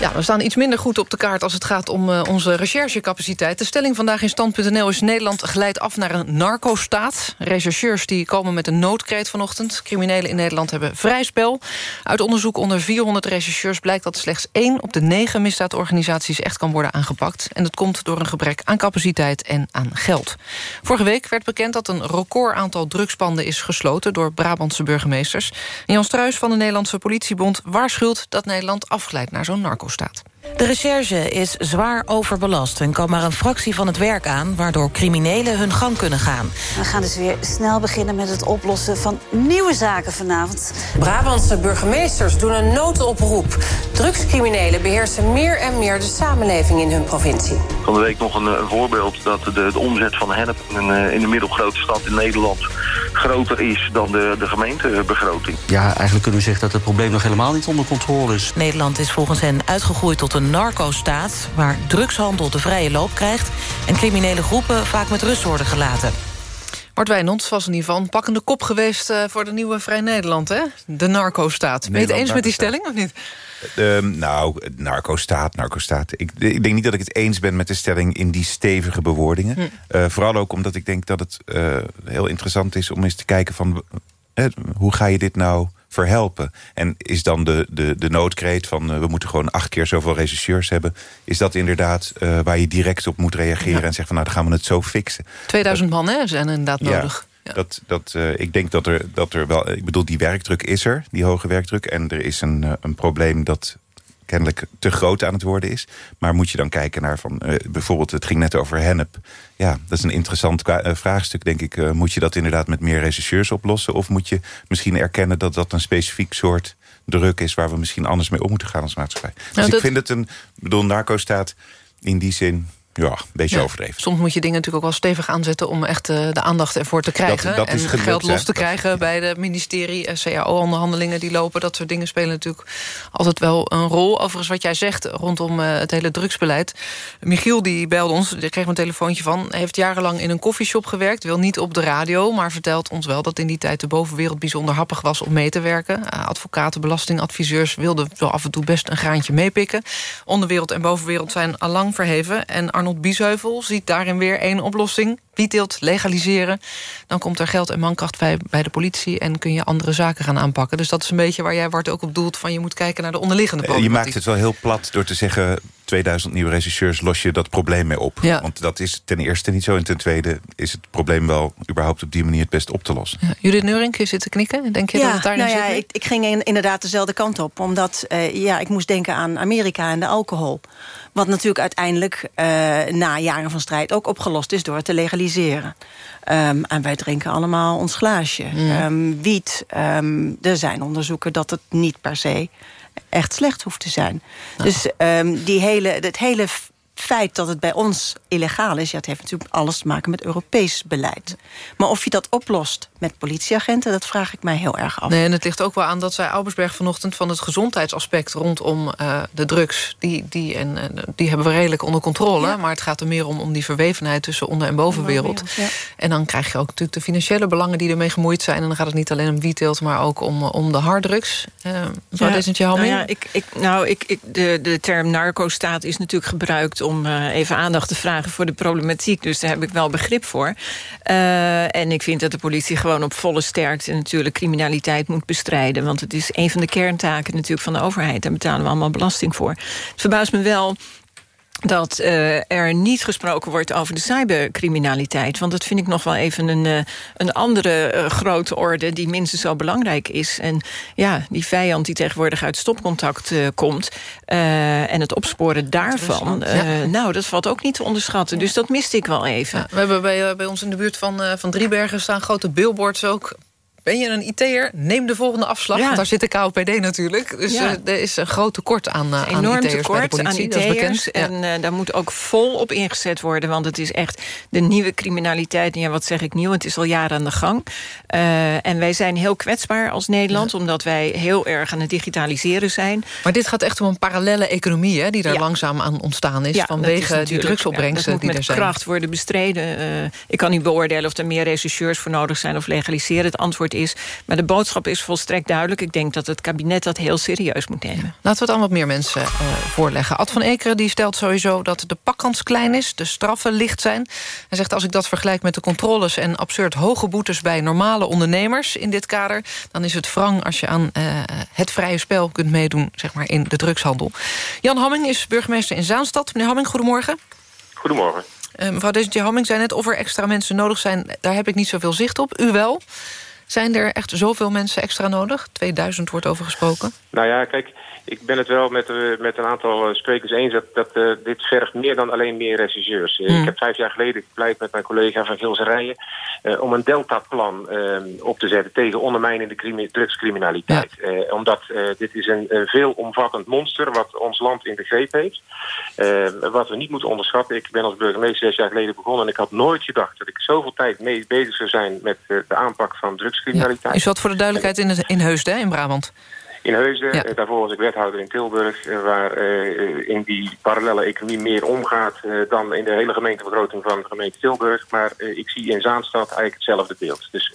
Speaker 22: Ja, we staan iets minder goed op de kaart als het gaat om uh, onze recherchecapaciteit. De stelling vandaag in Stand.nl is Nederland glijdt af naar een narco-staat. Rechercheurs die komen met een noodkreet vanochtend. Criminelen in Nederland hebben vrij spel. Uit onderzoek onder 400 rechercheurs blijkt dat slechts één op de negen misdaadorganisaties echt kan worden aangepakt. En dat komt door een gebrek aan capaciteit en aan geld. Vorige week werd bekend dat een record aantal drugspanden is gesloten door Brabantse burgemeesters. Jan Struis van de Nederlandse politiebond waarschuwt dat Nederland afglijdt naar zo'n narco staat.
Speaker 4: De recherche is zwaar overbelast en kan maar een fractie van het werk aan... waardoor criminelen hun gang kunnen gaan.
Speaker 28: We gaan dus weer snel beginnen met het oplossen van nieuwe zaken vanavond.
Speaker 29: Brabantse burgemeesters doen een noodoproep. Drugscriminelen beheersen meer en meer de samenleving in hun provincie.
Speaker 17: Van de week nog een, een voorbeeld dat de, de, omzet van hennep... in, in de middelgrote stad in Nederland groter is dan de, de gemeentebegroting.
Speaker 30: Ja, eigenlijk kunnen we zeggen dat het probleem nog helemaal niet onder controle is.
Speaker 4: Nederland is volgens hen uitgegroeid tot een narco-staat... waar drugshandel de vrije loop krijgt... en criminele groepen vaak met rust worden gelaten.
Speaker 22: Mart Wijnands was in ieder geval een pakkende kop geweest... Uh, voor de nieuwe Vrij Nederland, hè? De narco-staat. Ben je het eens met die stelling, of niet?
Speaker 31: Um, nou, narco-staat, narco-staat. Ik, ik, denk niet dat ik het eens ben met de stelling in die stevige bewoordingen. Hm. Uh, vooral ook omdat ik denk dat het uh, heel interessant is... om eens te kijken van... hoe ga je dit nou verhelpen. En is dan de, de, de noodkreet van uh, we moeten gewoon acht keer zoveel regisseurs hebben... is dat inderdaad uh, waar je direct op moet reageren ja. en zeggen van nou dan gaan we het zo fixen.
Speaker 22: 2000 man hè, zijn inderdaad nodig.
Speaker 31: Ja. Dat, dat, uh, ik denk dat er, dat er wel... Ik bedoel, die werkdruk is er, die hoge werkdruk. En er is een, een probleem dat kennelijk te groot aan het worden is. Maar moet je dan kijken naar van... Uh, bijvoorbeeld, het ging net over hennep. Ja, dat is een interessant uh, vraagstuk, denk ik. Uh, moet je dat inderdaad met meer regisseurs oplossen? Of moet je misschien erkennen dat dat een specifiek soort druk is... waar we misschien anders mee om moeten gaan als maatschappij. Dus
Speaker 22: Nou,
Speaker 31: ik vind het een... Bedoel, narco staat in die zin... Ja, een beetje
Speaker 22: Ja,
Speaker 31: overdreven.
Speaker 22: Soms moet je dingen natuurlijk ook wel stevig aanzetten... om echt eh, de aandacht ervoor te krijgen.
Speaker 31: dat
Speaker 22: en
Speaker 31: gelukt,
Speaker 22: geld los te krijgen bij de ministerie. eh, CAO-onderhandelingen die lopen. Dat soort dingen spelen natuurlijk altijd wel een rol. Overigens wat jij zegt rondom eh, het hele drugsbeleid. Michiel die belde ons, daar kreeg een telefoontje van... heeft jarenlang in een koffieshop gewerkt. Wil niet op de radio, maar vertelt ons wel... dat in die tijd de bovenwereld bijzonder happig was om mee te werken. Advocaten, belastingadviseurs wilden wel af en toe best een graantje meepikken. Onderwereld en bovenwereld zijn allang verheven. En Arnold Biesheuvel ziet daarin weer één oplossing. Wietteelt legaliseren. Dan komt er geld en mankracht bij, bij de politie... en kun je andere zaken gaan aanpakken. Dus dat is een beetje waar jij Bart ook op doelt... van je moet kijken naar de onderliggende
Speaker 31: Eh, Je
Speaker 22: problematiek.
Speaker 31: maakt het wel heel plat door te zeggen... 2000 nieuwe regisseurs los je dat probleem mee op.
Speaker 22: Ja.
Speaker 31: Want dat is ten eerste niet zo. En ten tweede is het probleem wel überhaupt op die manier het best op te lossen.
Speaker 22: Ja, Judith Neurink, je zit te knikken. Denk je dat het daarin
Speaker 32: nou ja, ik, ik ging in- inderdaad dezelfde kant op. Omdat eh, ja, ik moest denken aan Amerika en de alcohol. Wat natuurlijk uiteindelijk eh, na jaren van strijd ook opgelost is door het te legaliseren. Ehm, en wij drinken allemaal ons glaasje. Ehm, wiet, ehm, er zijn onderzoeken dat het niet per se echt slecht hoeft te zijn. Dus ehm, die hele, het hele feit dat het bij ons illegaal is... Ja, het heeft natuurlijk alles te maken met Europees beleid. Maar of je dat oplost met politieagenten... dat vraag ik mij heel erg af.
Speaker 22: Nee, en het ligt ook wel aan dat zij Albersberg vanochtend... van het gezondheidsaspect rondom eh, de drugs... Die, die, en, die hebben we redelijk onder controle. Maar het gaat er meer om, om die verwevenheid tussen onder- en bovenwereld.
Speaker 32: Ja.
Speaker 22: En dan krijg je ook natuurlijk de financiële belangen die ermee gemoeid zijn. En dan gaat het niet alleen om wietteelt, maar ook om, om de harddrugs. Uh, mevrouw Desentje
Speaker 27: nou
Speaker 22: Halming?
Speaker 27: ja, ik, ik, nou, ik, ik, de, de term narco-staat is natuurlijk gebruikt... om eh, even aandacht te vragen voor de problematiek. Dus daar heb ik wel begrip voor. Eh, en ik vind dat de politie gewoon op volle sterkte... natuurlijk criminaliteit moet bestrijden. Want het is een van de kerntaken natuurlijk van de overheid. Daar betalen we allemaal belasting voor. Het verbaast me wel dat eh, er niet gesproken wordt over de cybercriminaliteit. Want dat vind ik nog wel even een, eh, een andere eh, grote orde... die minstens zo belangrijk is. En ja, die vijand die tegenwoordig uit stopcontact komt... en het opsporen daarvan... nou, dat valt ook niet te onderschatten. Dus dat miste ik wel even.
Speaker 22: Ja, we hebben bij, bij ons in de buurt van, van Driebergen staan grote billboards ook. Ben je een IT'er? Neem de volgende afslag.
Speaker 27: Ja.
Speaker 22: Want daar zit de KOPD natuurlijk. Dus
Speaker 27: Ja.
Speaker 22: eh, er is een groot tekort aan, aan
Speaker 27: enorm
Speaker 22: IT'ers bij de
Speaker 27: tekort
Speaker 22: politie.
Speaker 27: aan
Speaker 22: dat.
Speaker 27: IT'ers. En eh, daar moet ook vol op ingezet worden. Want het is echt de nieuwe criminaliteit. En ja, wat zeg ik nieuw? Het is al jaren aan de gang. En wij zijn heel kwetsbaar als Nederland. Omdat wij heel erg aan het digitaliseren zijn.
Speaker 22: Maar dit gaat echt om een parallele economie... Hè, die daar langzaam aan ontstaan is...
Speaker 27: Dat
Speaker 22: vanwege die drugsopbrengsten
Speaker 27: ja, dat
Speaker 22: die
Speaker 27: moet
Speaker 22: er
Speaker 27: met
Speaker 22: zijn.
Speaker 27: kracht worden bestreden. Ik kan niet beoordelen of er meer rechercheurs voor nodig zijn... of legaliseren. Het antwoord is... maar de boodschap is volstrekt duidelijk. Ik denk dat het kabinet dat heel serieus moet nemen.
Speaker 22: Laten we het aan wat meer mensen eh, voorleggen. Ad van Ekeren die stelt sowieso dat de pakkans klein is... de straffen licht zijn. Hij zegt als ik dat vergelijk met de controles... en absurd hoge boetes bij normale ondernemers in dit kader... dan is het wrang als je aan eh, het vrije spel kunt meedoen... zeg maar in de drugshandel. Jan Hamming is burgemeester in Zaanstad. Meneer Hamming, goedemorgen.
Speaker 33: Goedemorgen.
Speaker 22: Uh, mevrouw Desentje Hamming zei net of er extra mensen nodig zijn... daar heb ik niet zoveel zicht op. U wel. Zijn er echt zoveel mensen extra nodig? 2000 wordt over gesproken.
Speaker 33: Nou ja, kijk, ik ben het wel met, uh, met een aantal uh, sprekers eens... dat, dat uh, dit vergt meer dan alleen meer regisseurs.
Speaker 22: Hmm.
Speaker 33: Ik heb vijf jaar geleden gepleit met mijn collega van Gilserijen... om een deltaplan op te zetten tegen ondermijnende drugscriminaliteit. Ja. omdat dit is een, een veelomvattend monster wat ons land in de greep heeft. wat we niet moeten onderschatten. Ik ben als burgemeester zes jaar geleden begonnen... en ik had nooit gedacht dat ik zoveel tijd mee bezig zou zijn... met de aanpak van drugscriminaliteit.
Speaker 22: Ja. U zat voor de duidelijkheid in, in Heusden, in Brabant.
Speaker 33: In Heusden, ja. daarvoor was ik wethouder in Tilburg... waar uh, in die parallele economie meer omgaat... Dan in de hele gemeentevergroting van de gemeente Tilburg. Maar ik zie in Zaanstad eigenlijk hetzelfde beeld. Dus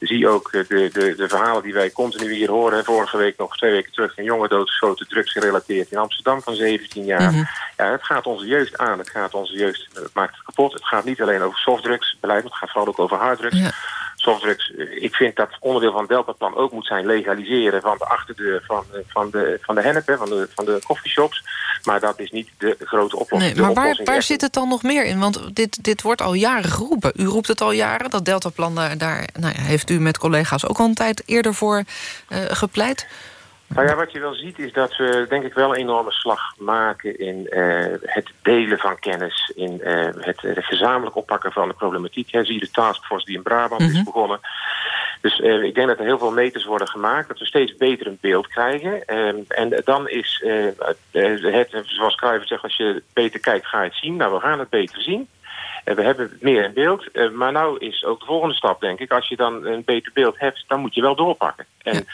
Speaker 33: zie ook de, de, de verhalen die wij continu hier horen. Vorige week nog twee weken terug een jongen doodgeschoten... drugsgerelateerd in Amsterdam van 17 jaar. Mm -hmm. ja, het gaat onze jeugd aan, het gaat onze jeugd... het maakt het kapot. Het gaat niet alleen over softdrugsbeleid... het gaat vooral ook over harddrugs... Ja softdrugs. Ik vind dat onderdeel van het Deltaplan ook moet zijn legaliseren van de achterdeur van, van de, van de hennep, van de, van de coffeeshops. Maar dat is niet de grote oplossing.
Speaker 22: Nee, maar waar, waar zit het dan nog meer in? Want dit, dit wordt al jaren geroepen. U roept het al jaren, dat Deltaplan daar, daar nou ja, heeft u met collega's ook al een tijd eerder voor uh, gepleit.
Speaker 33: Nou ja, wat je wel ziet is dat we denk ik wel een enorme slag maken in uh, het delen van kennis, in uh, het, het gezamenlijk oppakken van de problematiek. Hè, zie je de taskforce die in Brabant mm -hmm. is begonnen. Dus ik denk dat er heel veel meters worden gemaakt, dat we steeds beter een beeld krijgen. Ehm, en dan is het, zoals Cruijff zegt, als je beter kijkt, ga je het zien. Nou, we gaan het beter zien. En we hebben het meer in beeld. maar nou is ook de volgende stap, denk ik. Als je dan een beter beeld hebt, dan moet je wel doorpakken. En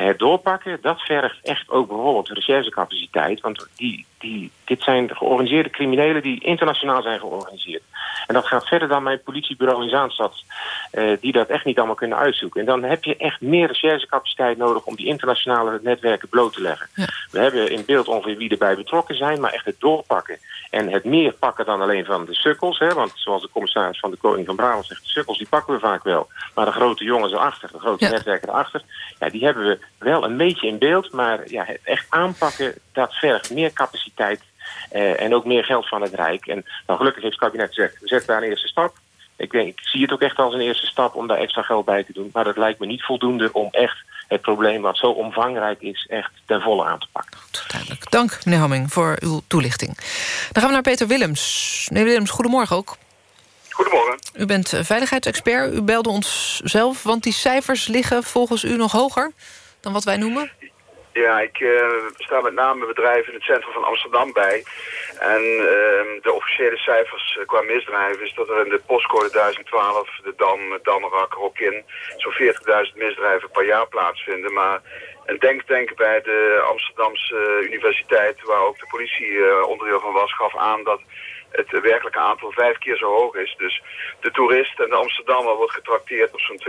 Speaker 33: het doorpakken, dat vergt echt ook bijvoorbeeld recherchecapaciteit. Want die, die, dit zijn georganiseerde criminelen die internationaal zijn georganiseerd. En dat gaat verder dan mijn politiebureau in Zaanstad... Uh, die dat echt niet allemaal kunnen uitzoeken. En dan heb je echt meer recherchecapaciteit nodig... om die internationale netwerken bloot te leggen. We hebben in beeld ongeveer wie erbij betrokken zijn... maar echt het doorpakken en het meer pakken dan alleen van de sukkels. Hè, want zoals de commissaris van de Koning van Brabant zegt... de sukkels die pakken we vaak wel. Maar de grote jongens erachter, de grote netwerken erachter... Ja, die hebben we wel een beetje in beeld. Maar ja, het echt aanpakken, dat vergt meer capaciteit... Uh, en ook meer geld van het Rijk. En nou, gelukkig heeft het kabinet gezegd, we zetten daar een eerste stap. Ik, denk, ik zie het ook echt als een eerste stap om daar extra geld bij te doen. Maar dat lijkt me niet voldoende om echt het probleem wat zo omvangrijk is... echt ten volle aan te pakken.
Speaker 22: Duidelijk. Dank, meneer Hamming, voor uw toelichting. Dan gaan we naar Peter Willems. Meneer Willems, goedemorgen ook.
Speaker 34: Goedemorgen.
Speaker 22: U bent veiligheidsexpert. U belde ons zelf, want die cijfers liggen volgens u nog hoger dan wat wij noemen?
Speaker 34: Ja, ik uh, sta met name bedrijven in het centrum van Amsterdam bij. En uh, de officiële cijfers uh, qua misdrijven is dat er in de postcode 1012, de Dam, Dammerak, Rokin, zo'n 40.000 misdrijven per jaar plaatsvinden. Maar een denktank bij de Amsterdamse Universiteit, waar ook de politie onderdeel van was, gaf aan dat het werkelijke aantal vijf keer zo hoog is. Dus de toerist en de Amsterdammer wordt getrakteerd op zo'n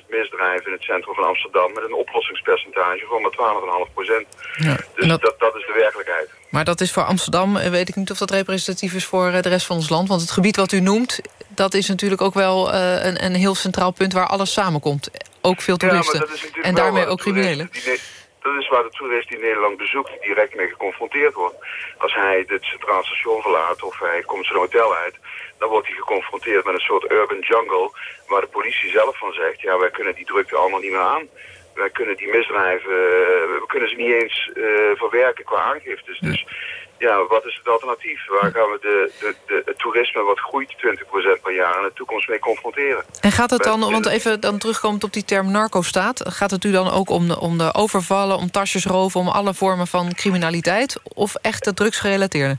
Speaker 34: 200.000 misdrijven in het centrum van Amsterdam... met een oplossingspercentage van maar 12,5 procent. Ja, dus dat... dat, dat is de werkelijkheid.
Speaker 22: Maar dat is voor Amsterdam, eh, weet ik niet of dat representatief is voor eh, de rest van ons land. Want het gebied wat u noemt, dat is natuurlijk ook wel uh, een, een heel centraal punt waar alles samenkomt. Ook veel toeristen. Ja, en daarmee ook criminelen.
Speaker 34: Dat is waar de toerist die Nederland bezoekt direct mee geconfronteerd wordt. Als hij het Centraal Station verlaat of hij komt zijn hotel uit... dan wordt hij geconfronteerd met een soort urban jungle... waar de politie zelf van zegt... ja, wij kunnen die drukte allemaal niet meer aan. Wij kunnen die misdrijven... we kunnen ze niet eens uh, verwerken qua aangiftes. Dus ja, wat is het alternatief? Waar gaan we de, de, de, het toerisme wat groeit 20% per jaar in de toekomst mee confronteren?
Speaker 22: En gaat het dan, want even dan terugkomend op die term narco-staat... gaat het u dan ook om de, om de overvallen, om tasjes roven... om alle vormen van criminaliteit of echt het drugsgerelateerde?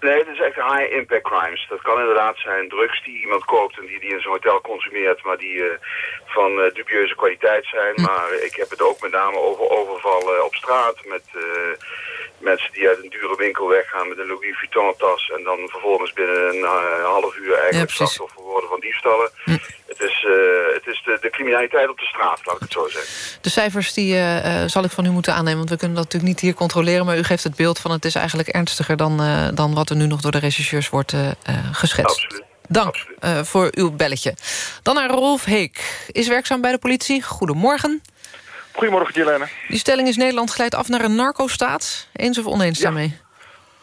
Speaker 34: Nee, het is echt high impact crimes. Dat kan inderdaad zijn drugs die iemand koopt en die, die in zo'n hotel consumeert, maar die uh, van uh, dubieuze kwaliteit zijn. Hm. Maar ik heb het ook met name over overvallen op straat met uh, mensen die uit een dure winkel weggaan met een Louis Vuitton tas en dan vervolgens binnen een half uur eigenlijk ja, slachtoffer worden van diefstallen. Hm. Het is, het is de, de, criminaliteit op de straat, laat ik het zo zeggen.
Speaker 22: De cijfers die zal ik van u moeten aannemen, want we kunnen dat natuurlijk niet hier controleren, maar u geeft het beeld van het is eigenlijk ernstiger dan, dan wat er nu nog door de rechercheurs wordt geschetst.
Speaker 34: Absoluut.
Speaker 22: Dank voor uw belletje. Dan naar Rolf Heek. Is werkzaam bij de politie. Goedemorgen.
Speaker 35: Goedemorgen, Jelene.
Speaker 22: Die stelling is Nederland glijdt af naar een narco-staat. Eens of oneens daarmee?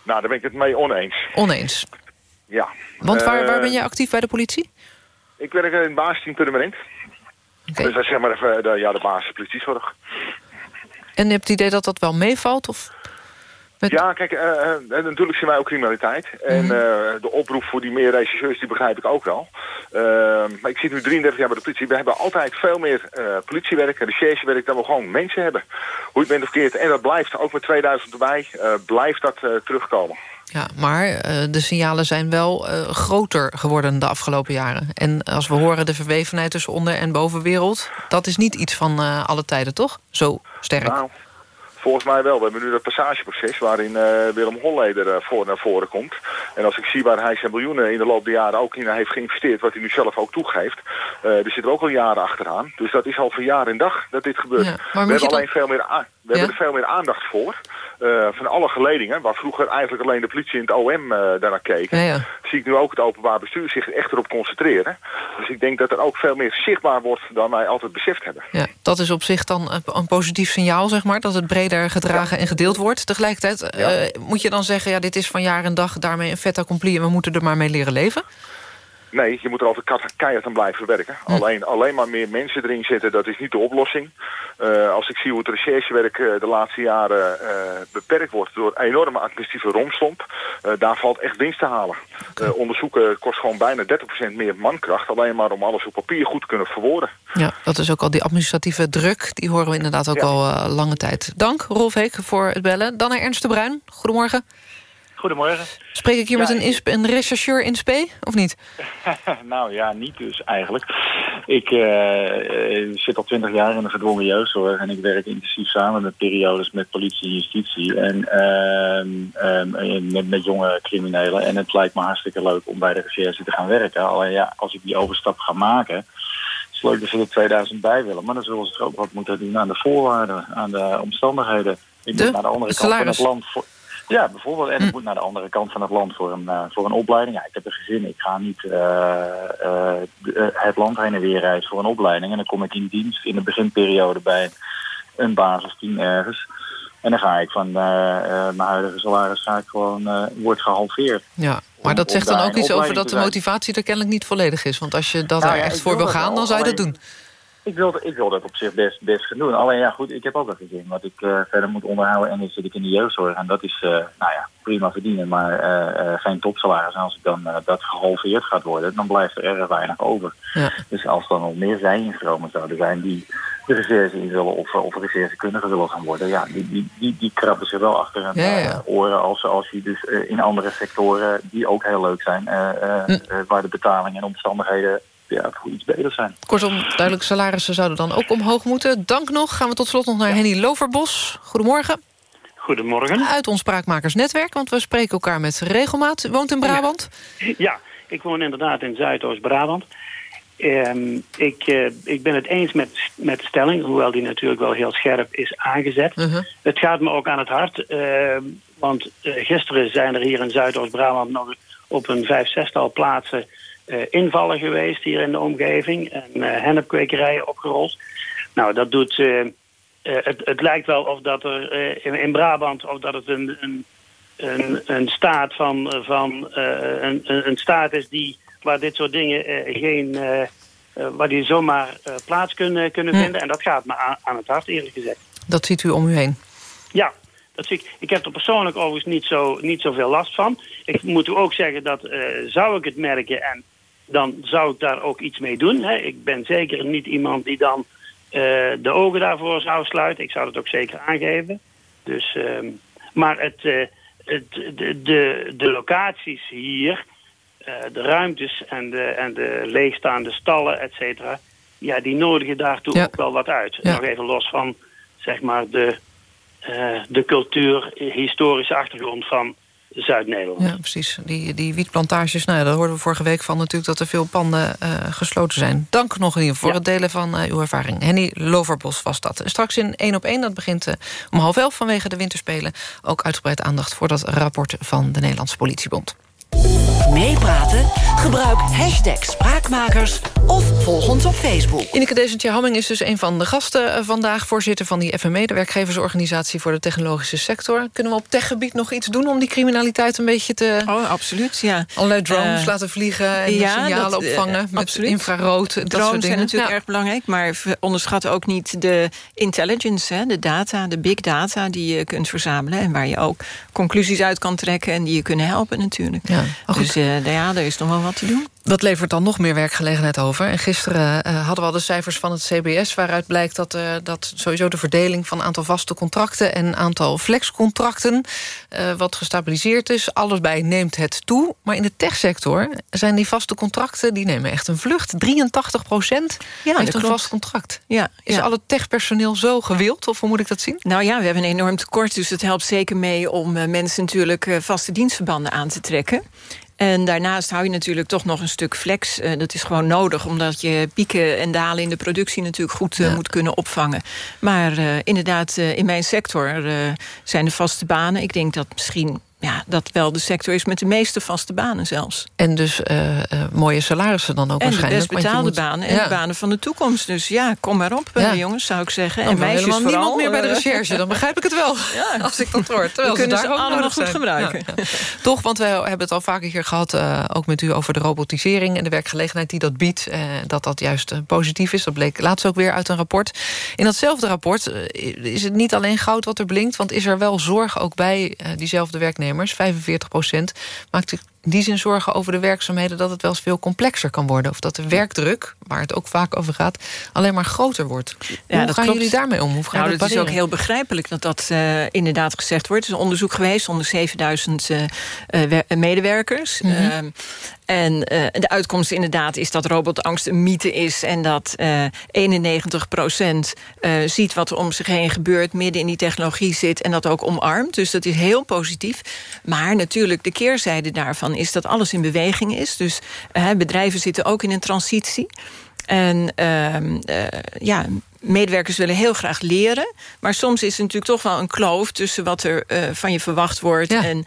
Speaker 35: Nou, daar ben ik het mee oneens.
Speaker 22: Oneens?
Speaker 35: Ja.
Speaker 22: Want waar, waar ben jij actief bij de politie?
Speaker 35: Ik werk in het basisteam. Okay. Dus dat is zeg maar even de, ja, de basis politiezorg.
Speaker 22: En je hebt het idee dat dat wel meevalt? Of?
Speaker 35: Ja, kijk, uh, natuurlijk zien wij ook criminaliteit. En uh, de oproep voor die meer regisseurs, die begrijp ik ook wel. maar ik zit nu 33 jaar bij de politie. We hebben altijd veel meer politiewerk, recherchewerk... dan we gewoon mensen hebben. Hoe je het bent of verkeerd. En dat blijft, ook met 2000 erbij, blijft dat terugkomen.
Speaker 22: Ja, maar de signalen zijn wel groter geworden de afgelopen jaren. En als we horen de verwevenheid tussen onder- en bovenwereld... dat is niet iets van alle tijden, toch? Zo sterk.
Speaker 35: Nou. Volgens mij wel. We hebben nu dat passageproces waarin uh, Willem Holleder uh, voor naar voren komt. En als ik zie waar hij zijn miljoenen in de loop der jaren ook in heeft geïnvesteerd, wat hij nu zelf ook toegeeft, uh, er zitten ook al jaren achteraan. Dus dat is al voor jaar en dag dat dit gebeurt.
Speaker 22: Ja,
Speaker 35: we hebben alleen veel meer, we hebben er veel meer aandacht voor. van alle geledingen, waar vroeger eigenlijk alleen de politie en het OM daarnaar keken, ja, zie ik nu ook het openbaar bestuur zich echt erop concentreren. Dus ik denk dat er ook veel meer zichtbaar wordt dan wij altijd beseft hebben.
Speaker 22: Ja, dat is op zich dan een positief signaal, zeg maar, dat het breder gedragen en gedeeld wordt. Tegelijkertijd uh, moet je dan zeggen... ja, dit is van jaar en dag daarmee een vet accompli... en we moeten er maar mee leren leven?
Speaker 35: Nee, je moet er altijd keihard aan blijven werken.
Speaker 22: Hm.
Speaker 35: Alleen, alleen maar meer mensen erin zetten, dat is niet de oplossing. Uh, als ik zie hoe het recherchewerk uh, de laatste jaren uh, beperkt wordt door enorme administratieve romslomp, daar valt echt winst te halen. onderzoeken kost gewoon bijna 30% meer mankracht, alleen maar om alles op papier goed te kunnen verwoorden.
Speaker 22: Ja, dat is ook al die administratieve druk, die horen we inderdaad ook ja. al lange tijd. Dank Rolf Heek voor het bellen. Dan naar Ernst de Bruin. Goedemorgen.
Speaker 36: Goedemorgen.
Speaker 22: Spreek ik hier
Speaker 36: ja,
Speaker 22: met een, een rechercheur in spe, of niet?
Speaker 36: nou ja, niet dus eigenlijk. Ik uh, zit al twintig jaar in de gedwongen jeugdzorg... en ik werk intensief samen met periodes met politie en justitie... en uh, met, met, jonge criminelen. En het lijkt me hartstikke leuk om bij de recherche te gaan werken. Alleen ja, als ik die overstap ga maken... is leuk dat ze er 2000 bij willen. Maar dan zullen ze er ook wat moeten doen aan de voorwaarden, aan de omstandigheden. Ik
Speaker 22: de
Speaker 36: moet naar de andere kant van het land... Voor, ja, bijvoorbeeld. En ik moet naar de andere kant van het land voor een, uh, voor een opleiding. Ja, ik heb een gezin. Ik ga niet uh, uh, het land heen en weer reizen voor een opleiding. En dan kom ik in dienst in de beginperiode bij een basisteam ergens. En dan ga ik van mijn huidige salaris ga ik gewoon, wordt gehalveerd.
Speaker 22: Ja, maar dat zegt dan ook iets over dat de motivatie er kennelijk niet volledig is. Want als je dat nou, er echt voor wil gaan, dan zou je dat doen.
Speaker 36: Ik wil, ik wil dat op zich best, best gaan doen. Alleen ja, goed, ik heb ook een gezin wat ik uh, verder moet onderhouden. En dan zit ik in de jeugdzorg. En dat is, uh, nou ja, prima verdienen, maar uh, geen topsalaris. En als ik dan dat gehalveerd gaat worden, dan blijft er erg weinig over.
Speaker 22: Ja.
Speaker 36: Dus als er nog meer zij-instromen zouden zijn die de recherche in willen of, of recherchekundigen willen gaan worden, ja, die, die, die, die krabben zich wel achter hun
Speaker 22: ja, ja.
Speaker 36: oren als, als je dus in andere sectoren, die ook heel leuk zijn, hm. waar de betaling en omstandigheden ja, voor iets beter zijn.
Speaker 22: Kortom, duidelijk salarissen zouden dan ook omhoog moeten. Dank nog. Gaan we tot slot nog naar ja. Henny Loverbos. Goedemorgen.
Speaker 37: Goedemorgen.
Speaker 22: Uit ons Spraakmakersnetwerk, want we spreken elkaar met regelmaat. U woont in Brabant?
Speaker 37: Ja, ja ik woon inderdaad in Zuidoost-Brabant. Um, ik, uh, ik ben het eens met, met de stelling, hoewel die natuurlijk wel heel scherp is aangezet.
Speaker 22: Uh -huh.
Speaker 37: Het gaat me ook aan het hart, uh, want uh, gisteren zijn er hier in Zuidoost-Brabant nog op een vijf, zestal plaatsen uh, invallen geweest hier in de omgeving en uh, hennepkwekerijen opgerold. Nou, dat doet. Uh, het, het, lijkt wel of dat er in, in, Brabant of dat het een, een, een, een staat van, van een, een, staat is die waar dit soort dingen geen waar die zomaar plaats kunnen, kunnen
Speaker 22: Hm.
Speaker 37: vinden. En dat gaat me aan, aan het hart, eerlijk gezegd.
Speaker 22: Dat ziet u om u heen?
Speaker 37: Ja, dat zie ik. ik heb er persoonlijk overigens niet, zo, niet zoveel last van. Ik moet u ook zeggen dat zou ik het merken en dan zou ik daar ook iets mee doen. Hè. Ik ben zeker niet iemand die dan uh, de ogen daarvoor zou sluiten. Ik zou dat ook zeker aangeven. Dus, uh, maar het, uh, het, de, de, de locaties hier, de ruimtes en de, en de leegstaande stallen, et cetera... ja, die nodigen daartoe
Speaker 22: Ja.
Speaker 37: ook wel wat uit.
Speaker 22: Ja.
Speaker 37: Nog even los van, zeg maar, de, de cultuur, historische achtergrond van Zuid-Nederland.
Speaker 22: Ja, precies. Die, die wietplantages, nou ja, daar hoorden we vorige week van natuurlijk... dat er veel panden uh, gesloten zijn. Dank nog in ieder geval voor het delen van uh, uw ervaring. Henny Loverbos was dat. En straks in 1 op 1, dat begint uh, om half elf vanwege de winterspelen... ook uitgebreid aandacht voor dat rapport van de Nederlandse politiebond.
Speaker 23: Meepraten? Gebruik hashtag Spraakmakers of volg ons op Facebook.
Speaker 22: Ineke Desentje Hamming is dus een van de gasten uh, vandaag... voorzitter van die FME, de werkgeversorganisatie voor de technologische sector. Kunnen we op techgebied nog iets doen om die criminaliteit een beetje te...
Speaker 27: Oh, absoluut, ja.
Speaker 22: Allerlei drones
Speaker 27: Uh,
Speaker 22: laten vliegen en
Speaker 27: ja,
Speaker 22: signalen
Speaker 27: dat, uh,
Speaker 22: opvangen met
Speaker 27: absoluut.
Speaker 22: infrarood. Dat
Speaker 27: Drones
Speaker 22: soort dingen.
Speaker 27: zijn natuurlijk
Speaker 22: Ja.
Speaker 27: erg belangrijk, maar we onderschatten ook niet de intelligence, hè, de data, de big data die je kunt verzamelen en waar je ook conclusies uit kan trekken en die je kunnen helpen natuurlijk.
Speaker 22: Ja, goed.
Speaker 27: dus uh, ja, er is nog wel wat te doen.
Speaker 22: Dat levert dan nog meer werkgelegenheid over. En gisteren uh, hadden we al de cijfers van het CBS... waaruit blijkt dat, uh, dat sowieso de verdeling van aantal vaste contracten... en aantal flexcontracten uh, wat gestabiliseerd is. Allebei neemt het toe. Maar in de techsector zijn die vaste contracten... die nemen echt een vlucht. 83 procent
Speaker 27: Ja,
Speaker 22: heeft een
Speaker 27: klopt.
Speaker 22: vast contract.
Speaker 27: Ja,
Speaker 22: Is
Speaker 27: ja.
Speaker 22: alle techpersoneel zo gewild? Of hoe moet ik dat zien?
Speaker 27: Nou ja, we hebben een enorm tekort, dus het helpt zeker mee om mensen natuurlijk vaste dienstverbanden aan te trekken. En daarnaast hou je natuurlijk toch nog een stuk flex. Uh, dat is gewoon nodig, omdat je pieken en dalen in de productie natuurlijk goed uh,
Speaker 22: Ja.
Speaker 27: moet kunnen opvangen. Maar uh, inderdaad, in mijn sector zijn de vaste banen. Ik denk dat misschien ja, dat wel de sector is met de meeste vaste banen zelfs.
Speaker 22: En dus uh, uh, mooie salarissen dan ook
Speaker 27: en
Speaker 22: waarschijnlijk.
Speaker 27: En best betaalde banen en ja. banen van de toekomst. Dus ja, kom maar op, ja. jongens, zou ik zeggen.
Speaker 22: Dan
Speaker 27: en meisjes
Speaker 22: helemaal
Speaker 27: vooral.
Speaker 22: niemand meer bij de recherche, dan begrijp ik het wel.
Speaker 27: Ja.
Speaker 22: Als ik dat hoor. Terwijl
Speaker 27: We kunnen ze,
Speaker 22: daar
Speaker 27: allemaal goed gebruiken.
Speaker 22: Toch, want we hebben het al vaker hier gehad... Uh, ook met u over de robotisering en de werkgelegenheid die dat biedt. dat dat juist positief is. Dat bleek laatst ook weer uit een rapport. In datzelfde rapport is het niet alleen goud wat er blinkt... want is er wel zorg ook bij diezelfde werknemers. 45 procent maakt in die zin zorgen over de werkzaamheden... dat het wel eens veel complexer kan worden. Of dat de werkdruk, waar het ook vaak over gaat... alleen maar groter wordt.
Speaker 27: Ja,
Speaker 22: Hoe
Speaker 27: dat
Speaker 22: gaan
Speaker 27: klopt.
Speaker 22: jullie daarmee om? Hoe gaan
Speaker 27: nou,
Speaker 22: dat
Speaker 27: het is ook heel begrijpelijk dat dat uh, inderdaad gezegd wordt. Er is een onderzoek geweest onder 7000 uh, uh, medewerkers.
Speaker 22: Mhm.
Speaker 27: Ehm, en de uitkomst inderdaad is dat robotangst een mythe is... en dat uh, 91 procent ziet wat er om zich heen gebeurt... midden in die technologie zit en dat ook omarmt. Dus dat is heel positief. Maar natuurlijk, de keerzijde daarvan is dat alles in beweging is. Dus bedrijven zitten ook in een transitie. En uh, ja, medewerkers willen heel graag leren. Maar soms is er natuurlijk toch wel een kloof... tussen wat er uh, van je verwacht wordt... Ja. en uh,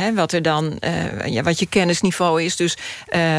Speaker 27: hè, wat, er dan, uh, ja, wat je kennisniveau is. Dus,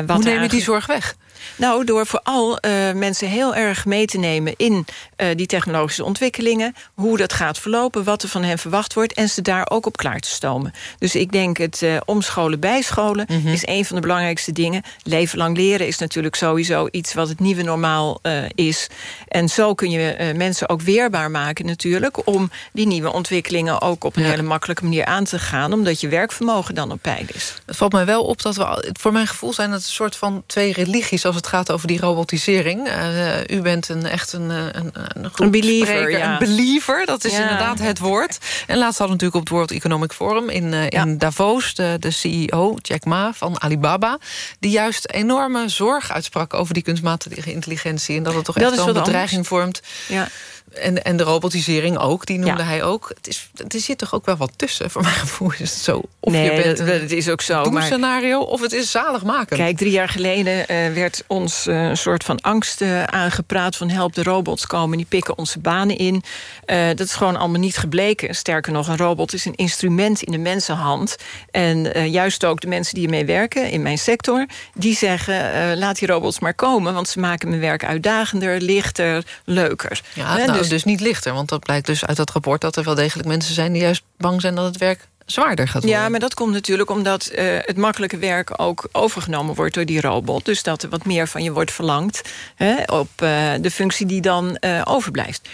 Speaker 27: wat
Speaker 22: Hoe neem je die zorg weg?
Speaker 27: Nou, door vooral uh, mensen heel erg mee te nemen... in uh, die technologische ontwikkelingen. Hoe dat gaat verlopen, wat er van hen verwacht wordt... en ze daar ook op klaar te stomen. Dus ik denk het uh, omscholen, bijscholen... Mm -hmm. is een van de belangrijkste dingen. Leven lang leren is natuurlijk sowieso iets... wat het nieuwe normaal is. En zo kun je mensen ook weerbaar maken natuurlijk... om die nieuwe ontwikkelingen ook op een ja. hele makkelijke manier aan te gaan... omdat je werkvermogen dan op peil is.
Speaker 22: Het valt mij wel op dat we... voor mijn gevoel zijn het een soort van twee religies... als het gaat over die robotisering. Uh, u bent een, echt een, een, een,
Speaker 27: een believer.
Speaker 22: Spreker,
Speaker 27: ja.
Speaker 22: Een believer, dat is
Speaker 27: ja.
Speaker 22: inderdaad het woord. En laatst hadden we natuurlijk op het World Economic Forum in, uh, ja. in Davos... De, de CEO, Jack Ma van Alibaba... die juist enorme zorg uitsprak over die kunstmatige intelligentie... en dat het toch
Speaker 27: dat
Speaker 22: echt wel een bedreiging
Speaker 27: anders.
Speaker 22: vormt...
Speaker 27: Ja.
Speaker 22: En, en de robotisering ook, die noemde
Speaker 27: Ja.
Speaker 22: hij ook. Het is, er zit toch ook wel wat tussen, voor mijn gevoel is het zo. Of
Speaker 27: Nee,
Speaker 22: je bent
Speaker 27: dat-
Speaker 22: een
Speaker 27: dat is ook zo, maar-
Speaker 22: doemscenario, of het is zalig maken.
Speaker 27: Kijk, drie jaar geleden eh, werd ons eh, een soort van angst eh, aangepraat... van help, de robots komen, die pikken onze banen in. Dat is gewoon allemaal niet gebleken. Sterker nog, een robot is een instrument in de mensenhand. En juist ook de mensen die ermee werken, in mijn sector... die zeggen, laat die robots maar komen... want ze maken mijn werk uitdagender, lichter, leuker.
Speaker 22: Ja, nou, dus... niet lichter, want dat blijkt dus uit dat rapport... dat er wel degelijk mensen zijn die juist bang zijn dat het werk zwaarder gaat worden.
Speaker 27: Ja, maar dat komt natuurlijk omdat eh, het makkelijke werk ook overgenomen wordt door die robot. Dus dat er wat meer van je wordt verlangd hè, op eh, de functie die dan eh, overblijft.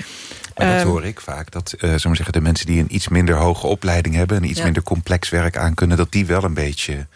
Speaker 31: Maar dat
Speaker 27: Ehm,
Speaker 31: hoor ik vaak. Dat uh, we zeggen, de mensen die een iets minder hoge opleiding hebben... en iets
Speaker 27: Ja.
Speaker 31: minder complex werk aankunnen... dat die wel een beetje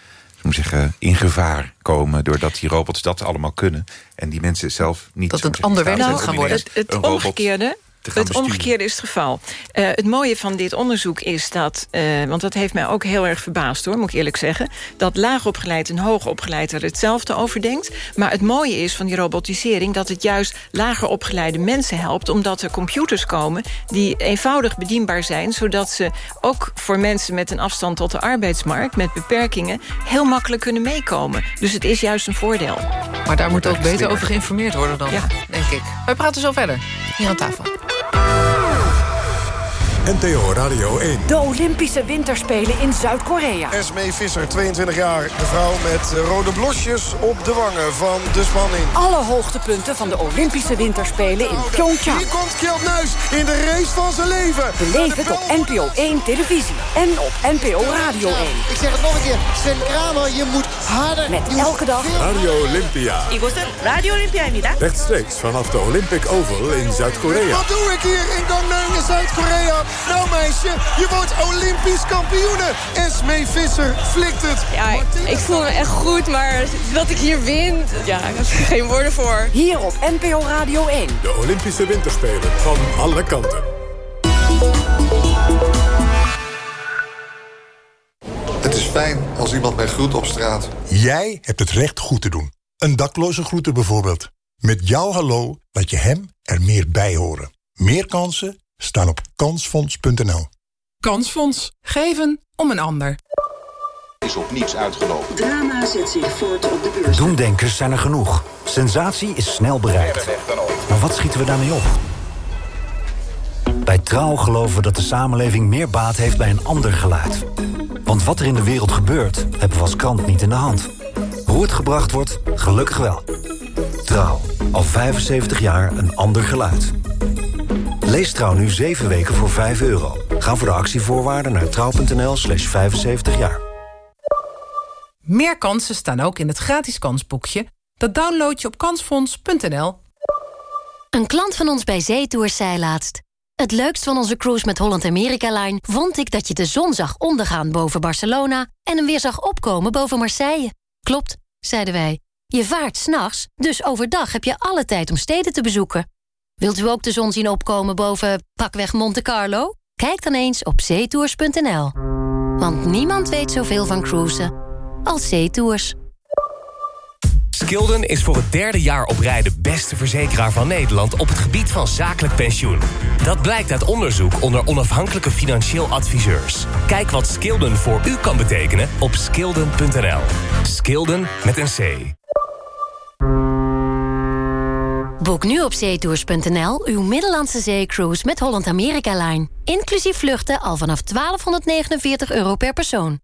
Speaker 31: we zeggen, in gevaar komen... doordat die robots dat allemaal kunnen. En die mensen zelf niet...
Speaker 22: Dat het ander werk
Speaker 31: om
Speaker 22: worden.
Speaker 27: Het omgekeerde.
Speaker 31: Te gaan
Speaker 27: Het omgekeerde is het geval. Eh, het mooie van dit onderzoek is dat, eh, want dat heeft mij ook heel erg verbaasd hoor, moet ik eerlijk zeggen, dat laagopgeleid en hoogopgeleid er hetzelfde over denkt. Maar het mooie is van die robotisering dat het juist lager opgeleide mensen helpt, omdat er computers komen die eenvoudig bedienbaar zijn, zodat ze ook voor mensen met een afstand tot de arbeidsmarkt, met beperkingen, heel makkelijk kunnen meekomen. Dus het is juist een voordeel.
Speaker 22: Maar daar moet ook beter over geïnformeerd worden dan,
Speaker 27: Ja.
Speaker 22: denk ik. Wij praten zo verder, hier aan tafel. Bye.
Speaker 1: NTO Radio 1.
Speaker 23: De Olympische Winterspelen in Zuid-Korea.
Speaker 38: Esmee Visser, 22 jaar. De vrouw met rode blosjes op de wangen van de spanning.
Speaker 23: Alle hoogtepunten van de Olympische Winterspelen in Pyeongchang.
Speaker 38: Hier komt Kjeld Nuis in de race van zijn leven.
Speaker 23: Beleef het op NPO 1 televisie en op NPO Radio 1.
Speaker 39: Ik zeg het nog een keer. Sven Kramer, je moet harder.
Speaker 23: Met elke dag
Speaker 1: Radio Olympia.
Speaker 24: 이곳은 라디오 올림피아입니다.
Speaker 1: Rechtstreeks vanaf de Olympic Oval in Zuid-Korea.
Speaker 38: Wat doe ik hier in Gangneung in Zuid-Korea? Nou meisje, je wordt Olympisch kampioene. Esmee Visser flikt het.
Speaker 40: Ja, ik voel me echt goed, maar dat ik hier win, ja, ik heb er geen woorden voor.
Speaker 23: Hier op NPO Radio 1.
Speaker 1: De Olympische Winterspelen van alle kanten.
Speaker 41: Het is fijn als iemand mij groet op straat.
Speaker 42: Jij hebt het recht goed te doen. Een dakloze groeten bijvoorbeeld. Met jouw hallo laat je hem er meer bij horen. Meer kansen staan op kansfonds.nl.
Speaker 43: Kansfonds. Geven om een ander.
Speaker 41: Is op niets uitgelopen.
Speaker 23: Drama zet zich voort op de beurs.
Speaker 44: Doemdenkers zijn er genoeg. Sensatie is snel bereikt. Maar wat schieten we daarmee op? Bij Trouw geloven we dat de samenleving meer baat heeft bij een ander geluid.
Speaker 16: Want wat er in de wereld gebeurt, hebben we als krant niet in de hand. Hoe het gebracht wordt, gelukkig wel. Trouw, al 75 jaar een ander geluid. Lees Trouw nu 7 weken voor 5 euro. Ga voor de actievoorwaarden naar trouw.nl slash 75 jaar.
Speaker 45: Meer kansen staan ook in het gratis kansboekje. Dat download je op kansfonds.nl.
Speaker 46: Een klant van ons bij Zeetours zei laatst... Het leukst van onze cruise met Holland America Line... vond ik dat je de zon zag ondergaan boven Barcelona... en hem weer zag opkomen boven Marseille. Klopt, zeiden wij. Je vaart s'nachts, dus overdag heb je alle tijd om steden te bezoeken. Wilt u ook de zon zien opkomen boven pakweg Monte Carlo? Kijk dan eens op zeetours.nl. Want niemand weet zoveel van cruisen als Zeetours.
Speaker 47: Skilden is voor het derde jaar op rij de beste verzekeraar van Nederland... op het gebied van zakelijk pensioen. Dat blijkt uit onderzoek onder onafhankelijke financieel adviseurs. Kijk wat Skilden voor u kan betekenen op skilden.nl. Skilden met een C.
Speaker 46: Boek nu op zeetours.nl uw Middellandse zeecruise met Holland America Line. Inclusief vluchten al vanaf 1249 euro per persoon.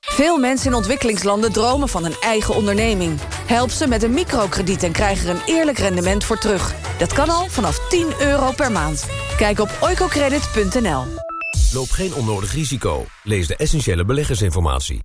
Speaker 23: Veel mensen in ontwikkelingslanden dromen van een eigen onderneming. Help ze met een microkrediet en krijg er een eerlijk rendement voor terug. Dat kan al vanaf 10 euro per maand. Kijk op oicocredit.nl.
Speaker 48: Loop geen onnodig risico. Lees de essentiële beleggersinformatie.